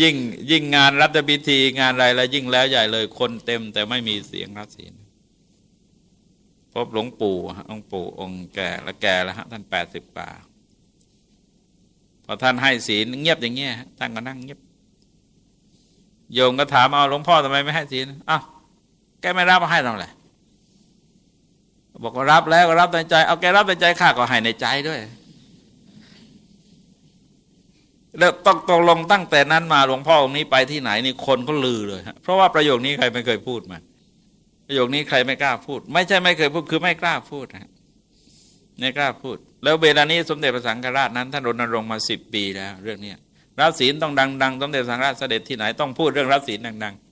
ยิ่งยิ่งงานรัฐพิธีงานอะไรแล้วยิ่งแล้วใหญ่เลยคนเต็ม แต่ไม่มีเสียงรับศีลพบหลวงปู่หลวงปู่องค์แก่และแก่แล้วฮะท่านแปดสิบกว่าพอท่านให้ศีลเงียบอย่างเงี้ยท่านก็นั่งเงียบโยมก็ถามเอาหลวงพ่อทำไมไม่ให้ศีลอ้าว แกไม่รับมาให้เราแหละบอกว่ารับแล้วก็รับในใจ เอาแกรับในใจข้าก็ให้ในใจด้วย แล้วต้องตกลงตั้งแต่นั้นมาหลวงพ่อองค์นี้ไปที่ไหนนี่คนก็ลือเลยเพราะว่าประโยคนี้ใครไม่เคยพูดมาประโยคนี้ใครไม่กล้าพูด ไม่ใช่ไม่เคยพูดคือไม่กล้าพูดนะไม่กล้าพูด แล้วเวลานี้สมเด็จพระสังฆราชนั้นท่านรณรงค์มาสิบปีแล้ว เรื่องนี้รับศีลต้องดัง ๆ สมเด็จพระสังฆราชเสด็จที่ไหนต้องพูดเรื่องรับศีลดัง ๆ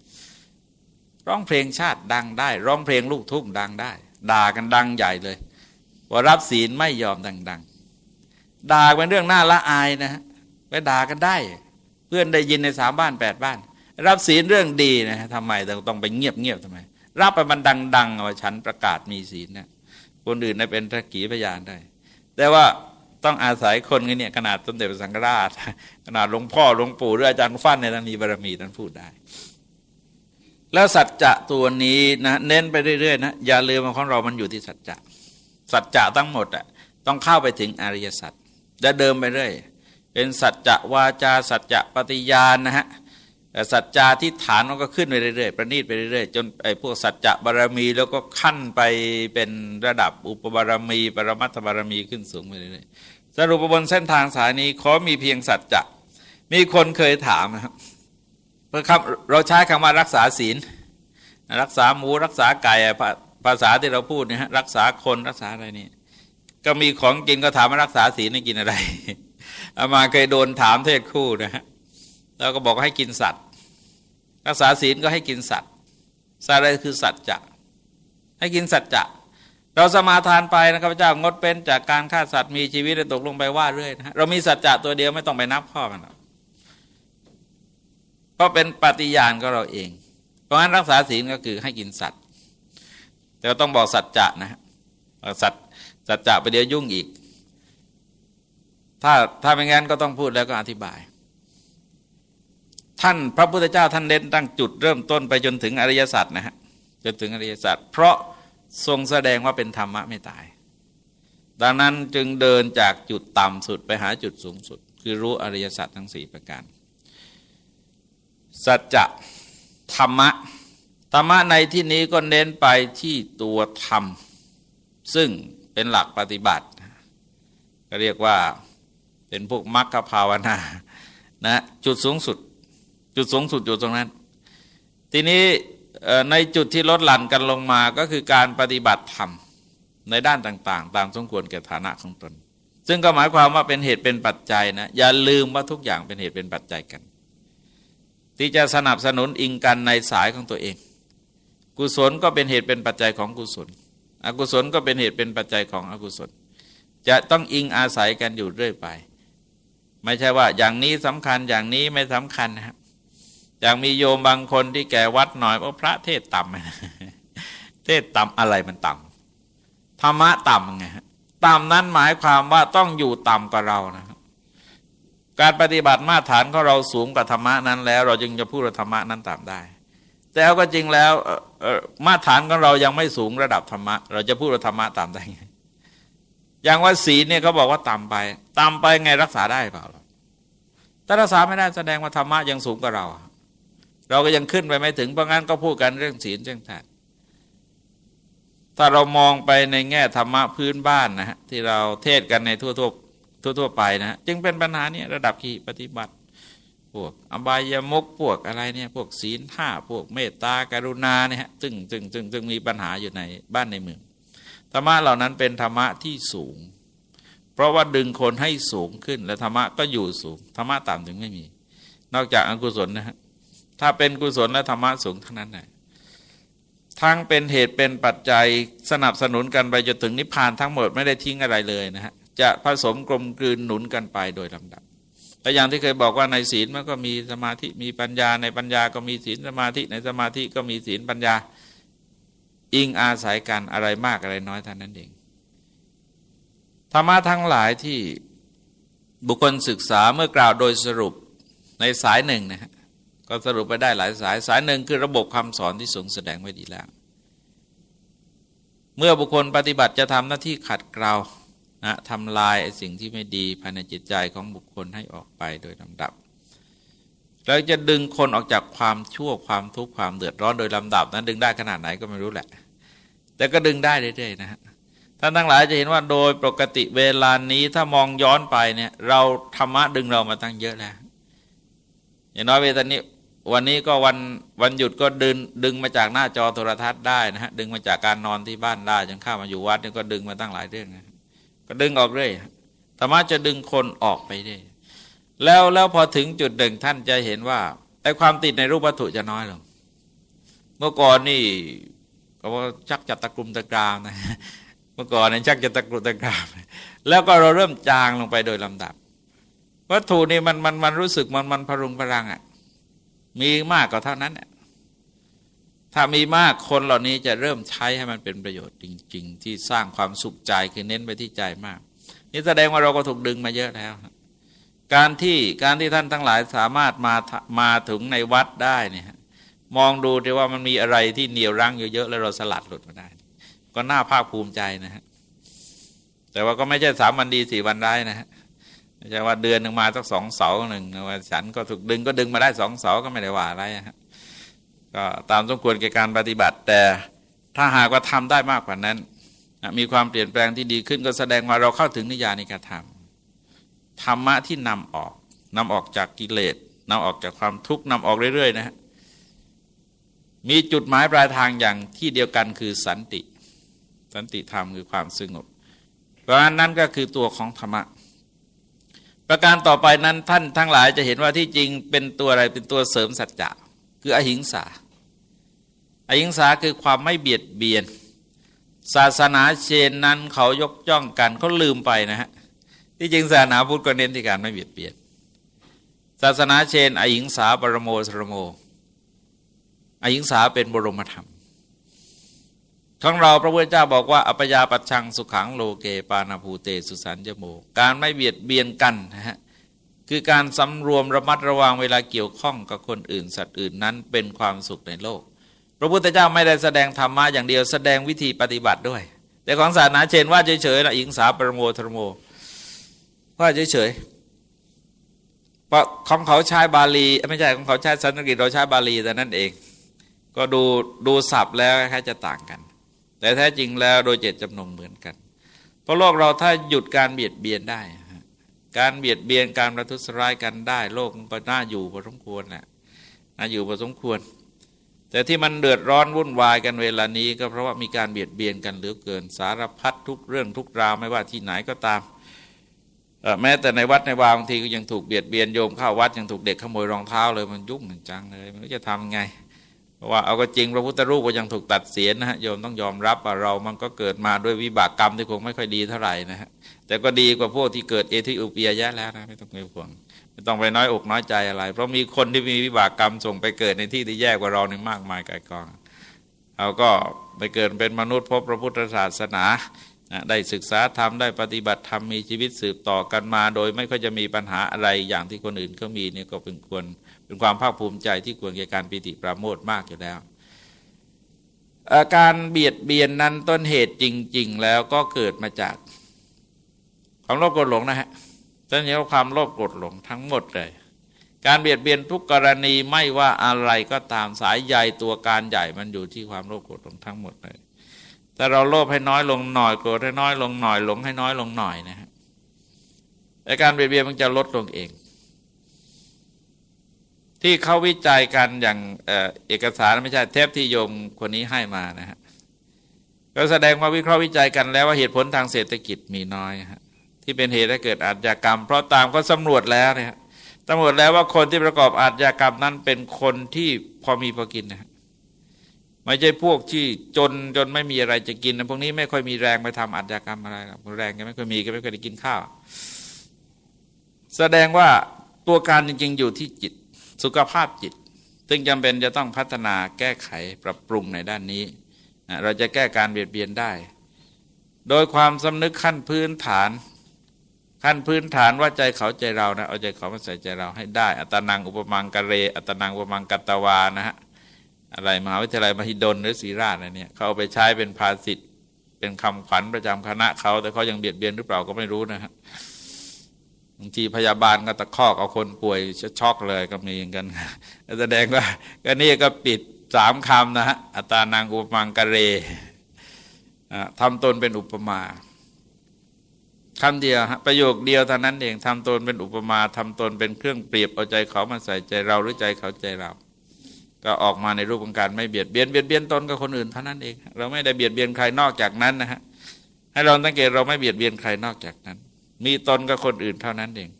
ร้องเพลงชาติดังได้ ร้องเพลงลูกทุ่งดังได้ ด่ากันดังใหญ่เลยว่ารับศีลไม่ยอมดัง ๆ ด่าเป็นเรื่องน่าละอายนะฮะไปด่ากันได้ เพื่อนได้ยินในสามบ้านแปดบ้าน รับศีลเรื่องดีนะทำไมต้องไปเงียบเงียบทำไม รับไปมันดังๆว่าฉันประกาศมีศีลนะคนอื่นได้เป็นตะกีพยานได้ แต่ว่าต้องอาศัยคนเนี่ยขนาดสมเด็จพระสังฆราชขนาดหลวงพ่อหลวงปู่หรืออาจารย์ฟั่นในท่านมีบารมีท่านพูดได้ แล้วสัจจะตัวนี้นะเน้นไปเรื่อยๆนะอย่าลืมว่าของเรามันอยู่ที่สัจจะสัจจะทั้งหมดอะต้องเข้าไปถึงอริยสัจและเดิมไปเรื่อยเป็นสัจจะวาจาสัจจะปฏิญาณนะฮะสัจจาที่ฐานมันก็ขึ้นไปเรื่อยๆ ประณีตไปเรื่อยๆ จนไอ้พวกสัจจะบารมี แล้วก็ขั้นไปเป็นระดับอุปบารมี ปรมัตถบารมีขึ้นสูงไปเรื่อยๆสรุปบนเส้นทางสายนี้ขอมีเพียงสัจจะ มีคนเคยถามนะครับ เพื่อคำเราใช้คำว่ารักษาศีล รักษาหมูรักษาไก่ภาษาที่เราพูดเนี่ยรักษาคนรักษาอะไรนี่ก็มีของกินก็ถามว่ารักษาศีลกินอะไรอามาเคยโดนถามเทศคู่นะฮะแล้วก็บอกให้กินสัตว์ รักษาศีลก็ให้กินสัตว์สัตว์อะไรคือสัตว์จะให้กินสัตว์จะเราสมาทานไปนะข้าพเจ้างดเป็นจากการฆ่าสัตว์มีชีวิตตกลงไปว่าเรื่อยนะเรามีสัจจะตัวเดียวไม่ต้องไปนับข้อกันหรอก เพราะเป็นปฏิญาณก็เราเอง เพราะงั้นรักษาศีลก็คือให้กินสัตว์ แต่ต้องบอกสัจจะนะสัตสัจจะไปเดี๋ยวยุ่งอีก ถ้าถ้าไม่งั้นก็ต้องพูดแล้วก็อธิบาย ท่านพระพุทธเจ้าท่านเน้นตั้งจุดเริ่มต้นไปจนถึงอริยสัจนะฮะจนถึงอริยสัจเพราะทรงแสดงว่าเป็นธรรมะไม่ตาย ดังนั้นจึงเดินจากจุดต่ำสุดไปหาจุดสูงสุด คือรู้อริยสัจทั้งสี่ประการ สัจจะธรรมะ ธรรมะในที่นี้ก็เน้นไปที่ตัวธรรม ซึ่งเป็นหลักปฏิบัติ ก็เรียกว่าเป็นพวกมรรคภาวนานะจุดสูงสุด จุดสูงสุดอยู่ตรงนั้น ทีนี้ในจุดที่ลดหลั่นกันลงมาก็คือการปฏิบัติธรรมในด้านต่าง ๆ ตามสมควรแก่ฐานะของตน ซึ่งก็หมายความว่าเป็นเหตุเป็นปัจจัยนะอย่าลืมว่าทุกอย่างเป็นเหตุเป็นปัจจัยกัน ที่จะสนับสนุนอิงกันในสายของตัวเอง กุศลก็เป็นเหตุเป็นปัจจัยของกุศล อกุศลก็เป็นเหตุเป็นปัจจัยของอกุศล จะต้องอิงอาศัยกันอยู่เรื่อยไป ไม่ใช่ว่าอย่างนี้สำคัญอย่างนี้ไม่สำคัญนะครับอย่างมีโยมบางคนที่แก่วัดหน่อยว่าพระเทศต่ำเทศต่ำอะไรมันต่ำธรรมะต่ำไงต่ำนั้นหมายความว่าต้องอยู่ต่ำกว่าเรานะ การปฏิบัติมาตรฐานของเราสูงกว่าธรรมะนั้นแล้ว เราจึงจะพูดธรรมะนั้นต่ำได้ แต่เอาก็จริงแล้วมาตรฐานของเรายังไม่สูงระดับธรรมะ เราจะพูดธรรมะต่ำได้ไงอย่างว่าศีลเนี่ยเขาบอกว่าต่ำไปต่ำไปไงรักษาได้เปล่าถ้ารักษาไม่ได้แสดงว่าธรรมะยังสูงกว่าเรา เราก็ยังขึ้นไปไม่ถึงเพราะงั้นก็พูดกันเรื่องศีลเรื่องทานถ้าเรามองไปในแง่ธรรมะพื้นบ้านนะฮะที่เราเทศกันในทั่วๆ ทั่ว ๆ ไปนะจึงเป็นปัญหาเนี่ยระดับขีปฏิบัติ พวกอบายมุกพวกอะไรเนี่ยพวกศีลห้าพวกเมตตากรุณาเนี่ยจึงจึงจึงจึงมีปัญหาอยู่ในบ้านในเมืองธรรมะเหล่านั้นเป็นธรรมะที่สูง เพราะว่าดึงคนให้สูงขึ้น และธรรมะก็อยู่สูงธรรมะต่ำถึงไม่มี นอกจากอกุศลนะฮะถ้าเป็นกุศลและธรรมะสูงทั้งนั้นเลยทั้งเป็นเหตุเป็นปัจจัยสนับสนุนกันไปจนถึงนิพพานทั้งหมดไม่ได้ทิ้งอะไรเลยนะฮะ จะผสมกลมกลืนหนุนกันไปโดยลำดับแต่อย่างที่เคยบอกว่าในศีลมันก็มีสมาธิมีปัญญาในปัญญาก็มีศีลสมาธิในสมาธิก็มีศีลปัญญาอิงอาศัยกันอะไรมากอะไรน้อยเท่านั้นเองธรรมะทั้งหลายที่บุคคลศึกษาเมื่อกล่าวโดยสรุปในสายหนึ่งนะฮะก็สรุปไปได้หลายสายสายหนึ่งคือระบบคำสอนที่ทรงแสดงไว้ดีแล้ว เมื่อบุคคลปฏิบัติจะทำหน้าที่ขัดเกลา นะทำลายสิ่งที่ไม่ดีภายในจิตใจของบุคคลให้ออกไปโดยลำดับแล้วจะดึงคนออกจากความชั่วความทุกข์ความเดือดร้อนโดยลำดับนั้น ดึงได้ขนาดไหนก็ไม่รู้แหละ แต่ก็ดึงได้เรื่อยๆนะฮะท่านทั้งหลายจะเห็นว่าโดยปกติเวลานี้ถ้ามองย้อนไปเนี่ย เราธรรมะดึงเรามาตั้งเยอะแล้วอย่างน้อยเวลานี้ วันนี้ก็วันวันหยุดก็ดึงดึงมาจากหน้าจอโทรทัศน์ได้นะฮะดึงมาจากการนอนที่บ้านได้จนข้ามาอยู่วัดนี่ก็ดึงมาตั้งหลายเรื่องนะ ก็ดึงออกเรื่อยธรรมะจะดึงคนออกไปได้แล้วแล้วพอถึงจุดหนึ่งท่านจะเห็นว่าไอ้ความติดในรูปวัตถุจะน้อยลง เมื่อก่อนนี่ก็ว่าชักจัดตะกรุมตะกรามนะเมื่อก่อนนี่ชักจะตะกรุมตะกรามแล้วก็เราเริ่มจางลงไปโดยลำดับ วัตถุนี่มันมันมันรู้สึกมันมันพรุงพรังอะ่ะมีมากก็เท่านั้นเนี่ย ถ้ามีมากคนเหล่านี้จะเริ่มใช้ให้มันเป็นประโยชน์จริง ๆ ที่สร้างความสุขใจคือเน้นไปที่ใจมาก นี่แสดงว่าเราก็ถูกดึงมาเยอะแล้ว การที่การที่ท่านทั้งหลายสามารถมามาถึงในวัดได้เนี่ยมองดูดีว่ามันมีอะไรที่เหนียวรั้งเยอะๆแล้วเราสลัดหลุดมาได้ ก็น่าภาคภูมิใจนะฮะแต่ว่าก็ไม่ใช่สามวันดีสี่วันร้ายนะฮะไม่ใช่ว่าเดือนหนึ่งมาสักสองเสาหนึ่งว่าฉันก็ถูกดึงก็ดึงมาได้สองเสาก็ไม่ได้ว่าอะไรฮะ ก็ตามสมควรแก่การปฏิบัติ แต่ถ้าหากว่าทำได้มากกว่านั้นมีความเปลี่ยนแปลงที่ดีขึ้นก็แสดงว่าเราเข้าถึงนิยานิการธรรมธรรมะที่นำออกนำออกจากกิเลสนำออกจากความทุกข์นำออกเรื่อยๆนะฮะมีจุดหมายปลายทางอย่างที่เดียวกันคือสันติ สันติธรรมคือความสงบเพราะนั้นก็คือตัวของธรรมะ ประการต่อไปนั้นท่านทั้งหลายจะเห็นว่าที่จริงเป็นตัวอะไรเป็นตัวเสริมสัจจะคืออหิงสา อหิงสาคือความไม่เบียดเบียน ศาสนาเชนนั้นเขายกย่องกันเขาลืมไปนะฮะที่จริงศาสนาพุทธก็เน้นที่การไม่เบียดเบียน ศาสนาเชนอหิงสาปรโมสรโมอหิงสาเป็นบรมธรรมของเราพระพุทธเจ้าบอกว่าอัปยาปัชังสุขังโลเกปานาภูเตสุสันจโมการไม่เบียดเบียนกันนะฮะคือการสำรวมระมัดระวังเวลาเกี่ยวข้องกับคนอื่นสัตว์อื่นนั้นเป็นความสุขในโลก พระพุทธเจ้าไม่ได้แสดงธรรมะอย่างเดียวแสดงวิธีปฏิบัติด้วย แต่ของศาสนาเชนว่าเฉยๆนะอิงสาปรโมทรโม ว่าเฉยๆเพราะของเขาใช้บาลีไม่ใช่ของเขาใช้สันสกฤตเราใช้บาลีแต่นั่นเอง ก็ดูดูศัพท์แล้วค่จะต่างกัน แต่แท้จริงแล้วโดยเจตจำนงเหมือนกัน เพราะโลกเราถ้าหยุดการเบียดเบียนได้การเบียดเบียนการประทุษร้ายกันได้ โลกมันน่าอยู่พอสมควรนะน่าอยู่พอสมควร แต่ที่มันเดือดร้อนวุ่นวายกันเวลานี้ ก็เพราะว่ามีการเบียดเบียนกันเหลือเกินสารพัดทุกเรื่องทุกราวไม่ว่าที่ไหนก็ตามแม้แต่ในวัดในวาบางทีก็ยังถูกเบียดเบียนโยมเข้าวัดยังถูกเด็กขโมยรองเท้าเลยมันยุ่งจังเลยไม่รู้จะทำไงเพราะว่าเอาก็จริงพระพุทธรูปก็ยังถูกตัดเสียนะฮะโยมต้องยอมรับว่าเรามันก็เกิดมาด้วยวิบากกรรมที่คงไม่ค่อยดีเท่าไหร่นะฮะแต่ก็ดีกว่าพวกที่เกิดเอธิโอเปียยะแล้วนะไม่ต้องไปห่วง ไม่ต้องไปน้อยอกน้อยใจอะไร เพราะมีคนที่มีวิบากกรรมส่งไปเกิดในที่ที่แย่กว่าเรานี่มากมายกายกองเราก็ไปเกิดเป็นมนุษย์พบพระพุทธศาสนาได้ศึกษาธรรมได้ปฏิบัติธรรมมีชีวิตสืบต่อกันมา โดยไม่ค่อยจะมีปัญหาอะไรอย่างที่คนอื่นเขามีนี่ก็เป็นควรเป็นความภาคภูมิใจที่ควรแก่การปิติปราโมทมากอยู่แล้วการเบียดเบียนนั้นต้นเหตุจริง ๆ แล้วก็เกิดมาจาก ความโลภโกรธหลงนะฮะ ต้นเหตุความโลภโกรธหลงทั้งหมดเลย การเบียดเบียนทุกกรณีไม่ว่าอะไรก็ตามสายใยตัวการใหญ่มันอยู่ที่ความโลภโกรธหลงทั้งหมดเลยแต่เราโลภให้น้อยลงหน่อยโกรธให้น้อยลงหน่อยหลงให้น้อยลงหน่อยนะฮะแต่การเบียดเบียนมันจะลดลงเอง ที่เขาวิจัยกันอย่างเอกสารไม่ใช่เทปที่โยมคนนี้ให้มานะฮะก็แสดงว่าวิเคราะห์วิจัยกันแล้วว่าเหตุผลทางเศรษฐกิจมีน้อยฮะ ที่เป็นเหตุให้เกิดอาชญากรรม เพราะตามก็สำรวจแล้วเนี่ยตำรวจแล้วว่าคนที่ประกอบอาชญากรรมนั้นเป็นคนที่พอมีพอกินนะไม่ใช่พวกที่จนจนไม่มีอะไรจะกินนะพวกนี้ไม่ค่อยมีแรงไปทำอาชญากรรมอะไรหรอกแรงก็ไม่ค่อยมีก็ไม่ค่อยได้กินข้าว แสดงว่าตัวการจริง ๆ อยู่ที่จิตสุขภาพจิต ซึ่งจำเป็นจะต้องพัฒนาแก้ไขปรับปรุงในด้านนี้เราจะแก้การเบียดเบียนได้ โดยความสำนึกขั้นพื้นฐาน ขั้นพื้นฐานว่าใจเขาใจเรานะเอาใจเขามาใส่ใจเราให้ได้ อัตนังอุปมังกะเร อัตนังอุปมังกัตวานะฮะอะไรมหาวิทยาลัยมหิดลหรือศรีราชอะไรเนี่ยเขาเอาไปใช้เป็นภาษิตเป็นคำขวัญประจำคณะเขา แต่เขายังเบียดเบียนหรือเปล่าก็ไม่รู้นะฮะบางทีพยาบาลก็ตะคอกเอาคนป่วยช็อกเลยก็มีเหมือนกันแสดงว่าก็นี่ก็ปิดสามคำนะฮะอัตานังอุปมังกะเรทำตนเป็นอุปมา คำเดียวประโยคเดียวเท่านั้นเองทำตนเป็นอุปมาทำตนเป็นเครื่องเปรียบเอาใจเขามาใส่ใจเราหรือใจเขาใจเรา ก็ออกมาในรูปของการไม่เบียดเบียนเบียดเบียนตนกับคนอื่นเท่านั้นเอง เราไม่ได้เบียดเบียนใครนอกจากนั้นนะฮะให้เราสังเกตเราไม่เบียดเบียนใครนอกจากนั้น มีตนกับคนอื่นเท่านั้นเอง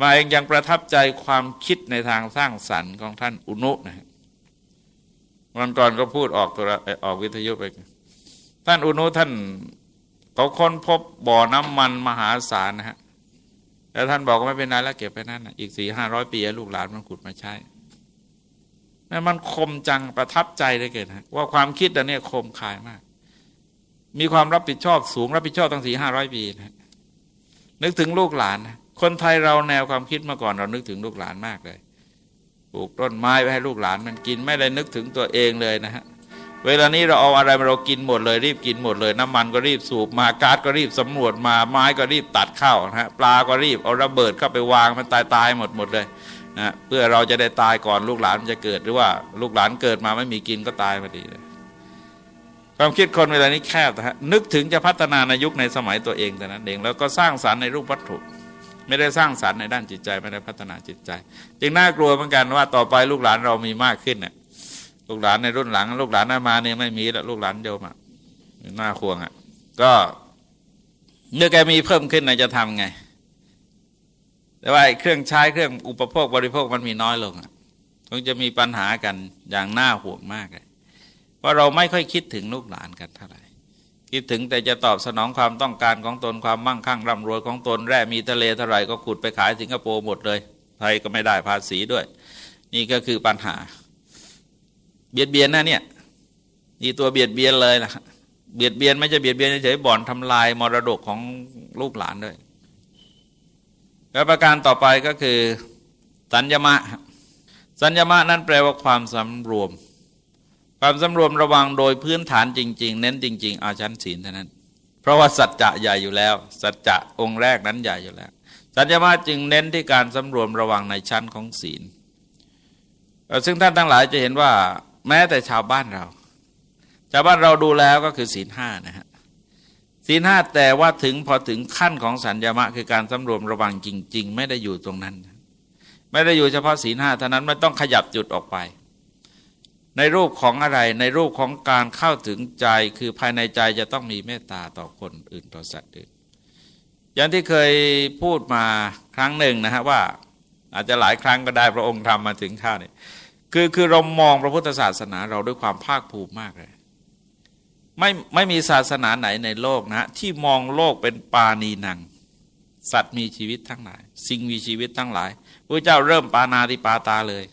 มาเองยังประทับใจความคิดในทางสร้างสรรค์ของท่านอุนุนะฮะวันก่อนก็พูดออกตัวออกวิทยุไป ท่านอุนุท่าน เขาค้นพบบ่อน้ำมันมหาศาลนะฮะแล้วท่านบอกว่าไม่เป็นไรแล้วเก็บไปนั่นอีกสี่ห้าร้อยปีลูกหลานมันขุดมาใช้นั่นมันคมจังประทับใจเลยเกิดฮะว่าความคิดอันนี้คมคายมาก มีความรับผิดชอบสูง รับผิดชอบตั้งสี่ห้าร้อยปีนะนึกถึงลูกหลานนะคนไทยเราแนวความคิดมาก่อนเรานึกถึงลูกหลานมากเลยปลูกต้นไม้ไว้ให้ลูกหลานมันกินไม่ได้นึกถึงตัวเองเลยนะฮะ เวลานี้เราเอาอะไรมาเรากินหมดเลยรีบกินหมดเลย น้ำมันก็รีบสูบมาก๊าซก็รีบสำรวจมาไม้ก็รีบตัดเข้านะฮะปลาก็รีบเอาระเบิดเข้าไปวางมันตายตายหมดหมดเลยนะเพื่อเราจะได้ตายก่อนลูกหลานจะเกิดหรือว่าลูกหลานเกิดมาไม่มีกินก็ตายพอดีเลยความคิดคนเวลานี้แคบนะฮะนึกถึงจะพัฒนาในยุคในสมัยตัวเองแต่นั้นเองแล้วก็สร้างสารรค์ในรูปวัตถุไม่ได้สร้างสารรค์ในด้านจิตใจไม่ได้พัฒนาจิตใจ จึงน่ากลัวเหมือนกันว่าต่อไปลูกหลานเรามีมากขึ้นเนี่ย ลูกหลานในรุ่นหลัง ลูกหลานมาเนี่ยไม่มีแล้วลูกหลานโยมอะหน้าควงอะ ก็เมื่อแกมีเพิ่มขึ้นนะจะทำไง แต่ว่าเครื่องใช้เครื่องอุปโภคบริโภคมันมีน้อยลงอะคงจะมีปัญหากันอย่างน่าห่วงมากเลยเพราะเราไม่ค่อยคิดถึงลูกหลานกันเท่าไหร่คิดถึงแต่จะตอบสนองความต้องการของตนความมั่งคั่งร่ำรวยของตนแร่มีทะเลเท่าไหร่ก็ขุดไปขายสิงคโปร์หมดเลยไทยก็ไม่ได้ภาษีด้วย นี่ก็คือปัญหา เบียดเบียนนะเนี่ยนี่ตัวเบียดเบียนเลยล่ะเบียดเบียนไม่ใช่เบียดเบียนเฉยบ่อนทำลายมรดกของลูกหลานด้วยแล้วประการต่อไปก็คือสัญญมะ สัญญมะนั้นแปลว่าความสำรวม ความสำรวมระวังโดยพื้นฐานจริง ๆ เน้นจริง ๆ อาชั้นศีลเท่านั้น เพราะว่าสัจจะใหญ่อยู่แล้ว สัจจะองค์แรกนั้นใหญ่อยู่แล้ว สัญญมะจึงเน้นที่การสำรวมระวังในชั้นของศีล ซึ่งท่านทั้งหลายจะเห็นว่า แม้แต่ชาวบ้านเรา ชาวบ้านเราดูแล้วก็คือศีลห้านะฮะศีลห้าแต่ว่าถึงพอถึงขั้นของสัญญามะ คือการสำรวมระวังจริง ๆ ไม่ได้อยู่ตรงนั้น ไม่ได้อยู่เฉพาะศีลห้าเท่านั้นไม่ต้องขยับจุดออกไป ในรูปของอะไรในรูปของการเข้าถึงใจคือภายในใจจะต้องมีเมตตาต่อคนอื่นต่อสัตว์อื่นอย่างที่เคยพูดมาครั้งหนึ่งนะฮะว่า อาจจะหลายครั้งก็ได้พระองค์ทำมาถึงข้าเนี่ย คือคือเรามองพระพุทธศาสนาเราด้วยความภาคภูมิมากเลย ไม่ไม่มีศาสนาไหนในโลกนะที่มองโลกเป็นปาณีนัง สัตว์มีชีวิตทั้งหลาย สิ่งมีชีวิตทั้งหลายพระเจ้าเริ่มปานาติปาตาเลย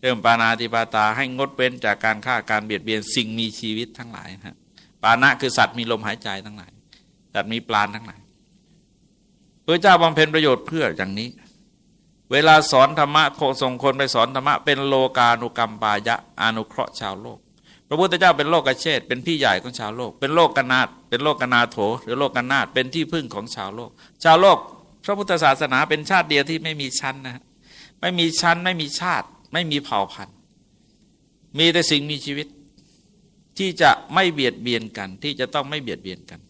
เริ่มปานาติปาตาให้งดเว้นจากการฆ่าการเบียดเบียนสิ่งมีชีวิตทั้งหลายครับปานะคือสัตว์มีลมหายใจทั้งหลายสัตว์มีปราทั้งหลายพระเจ้าบำเพ็ญประโยชน์เพื่ออย่างนี้ เวลาสอนธรรมะส่งคนไปสอนธรรมะเป็นโลกานุกรรมปายะอนุเคราะห์ชาวโลก พระพุทธเจ้าเป็นโลกกเชษเป็นพี่ใหญ่ของชาวโลก เป็นโลกกนาตเป็นโลกกนาโถหรือโลกกนาตเป็นที่พึ่งของชาวโลก ชาวโลก พระพุทธศาสนาเป็นชาติเดียวที่ไม่มีชั้นนะไม่มีชั้นไม่มีชาติ ไม่มีเผ่าพันธุ์ มีแต่สิ่งมีชีวิต ที่จะไม่เบียดเบียนกันที่จะต้องไม่เบียดเบียนกัน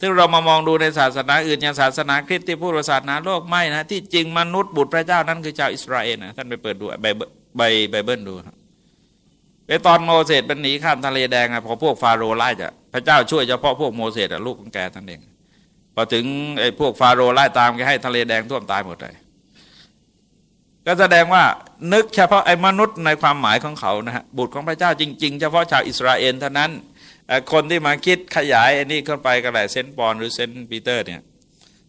ซึ่งเรามามองดูในศาสนาอื่นอย่างศาสนาคริสต์ที่พูดว่าศาสนาโลกไม่นะที่จริงมนุษย์บุตรพระเจ้านั้นคือชาวอิสราเอลนะท่านไปเปิดดูใบในไบเบิลดูไปตอนโมเสสเป็นหนีข้ามทะเลแดงอะพอพวกฟาโรห์ไล่จะพระเจ้าช่วยเฉพาะพวกโมเสสลูกของแกท่านเองพอถึงไอ้พวกฟาโรห์ไล่ตามแกให้ทะเลแดงท่วมตายหมดเลยก็แสดงว่านึกเฉพาะไอ้มนุษย์ในความหมายของเขานะฮะบุตรของพระเจ้าจริง ๆ เฉพาะชาวอิสราเอลเท่านั้น คนที่มาคิดขยายอันนี้ขึ้นไปก็แหละเซนต์ปอลหรือเซนต์ปีเตอร์เนี่ย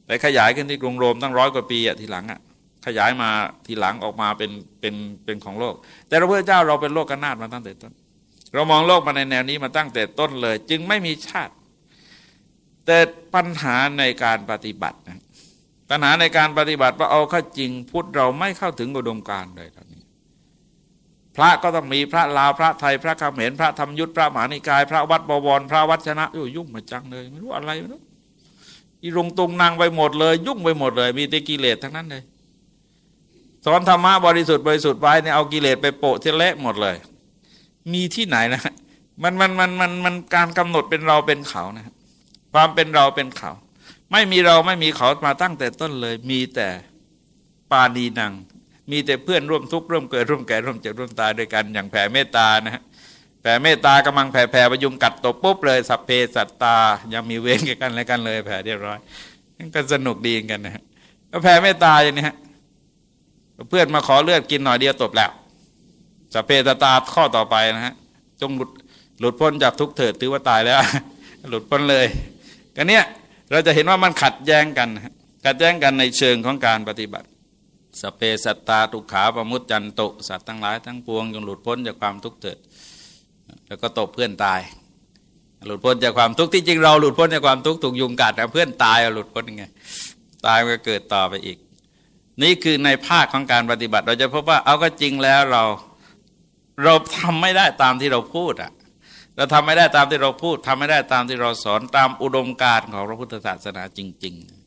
ไปขยายขึ้นที่กรุงโรมตั้งร้อยกว่าปีอะทีหลังอะขยายมาทีหลังออกมาเป็นเป็นเป็นของโลก แต่พระพุทธเจ้าเราเป็นโลกกันนาตมาตั้งแต่ต้น เรามองโลกมาในแนวนี้มาตั้งแต่ต้นเลย จึงไม่มีชาติ แต่ปัญหาในการปฏิบัตินะปัญหาในการปฏิบัติว่าเอาเข้าจริงพุทธเราไม่เข้าถึงอุดมการเลยตอนนี้ พระก็ต้องมีพระลาวพระไทยพระคำเห็นพระธรรมยุทธพระมหานิกาย พระวัดบวร พระวัชนะยุ่งมาจังเลย ไม่รู้อะไรไม่รู้อีรงตรงนางไปหมดเลย ยุ่งไปหมดเลย มีแต่กิเลสทั้งนั้นเลยสอนธรรมะบริสุทธิ์บริสุทธิ์ไว้เนี่ยเอากิเลสไปโปะเทเละหมดเลย มีที่ไหนนะมันมันมันมันมันการกำหนดเป็นเราเป็นเขานะความเป็นเราเป็นเขา ไม่มีเราไม่มีเขามาตั้งแต่ต้นเลย มีแต่ปาดีนัง มีแต่เพื่อนร่วมทุกข์ร่วมเกิดร่วมแก่ร่วมเจ็บร่วมตายด้วยกันอย่างแผ่เมตตานะฮะแผ่เมตตากำลังแผ่แผ่ประยุงกัดตบปุ๊บเลยสัพเพสัตตา ยังมีเวรกันอะไรกันเลย แผ่เรียบร้อยก็สนุกดีกันนะฮะก็แผ่เมตตาอย่างนี้ฮะเพื่อนมาขอเลือดกินหน่อยเดียวตบแล้วสัพเพสัตตาข้อต่อไปนะฮะจงหลุดหลุดพ้นจากทุกเถิดถือว่าตายแล้ว หลุดพ้นเลยกันเนี้ยเราจะเห็นว่ามันขัดแย้งกัน ขัดแย้งกันในเชิงของการปฏิบัติ สเปสัตตาทุกขาปมุตจันโตสัตว์ทั้งหลายทั้งปวงจงหลุดพ้นจากความทุกข์เถิด แล้วก็ตบเพื่อนตาย หลุดพ้นจากความทุกข์ที่จริงเราหลุดพ้นจากความทุกข์ถูกยุงกัดแต่เพื่อนตายหลุดพ้นยังไงตายก็เกิดต่อไปอีก นี่คือในภาคของการปฏิบัติ เราจะพบว่าเอาก็จริงแล้วเราเราทำไม่ได้ตามที่เราพูดอะเราทำไม่ได้ตามที่เราพูดทำไม่ได้ตามที่เราสอนตามอุดมการณ์ของพระพุทธศาสนาจริง ๆ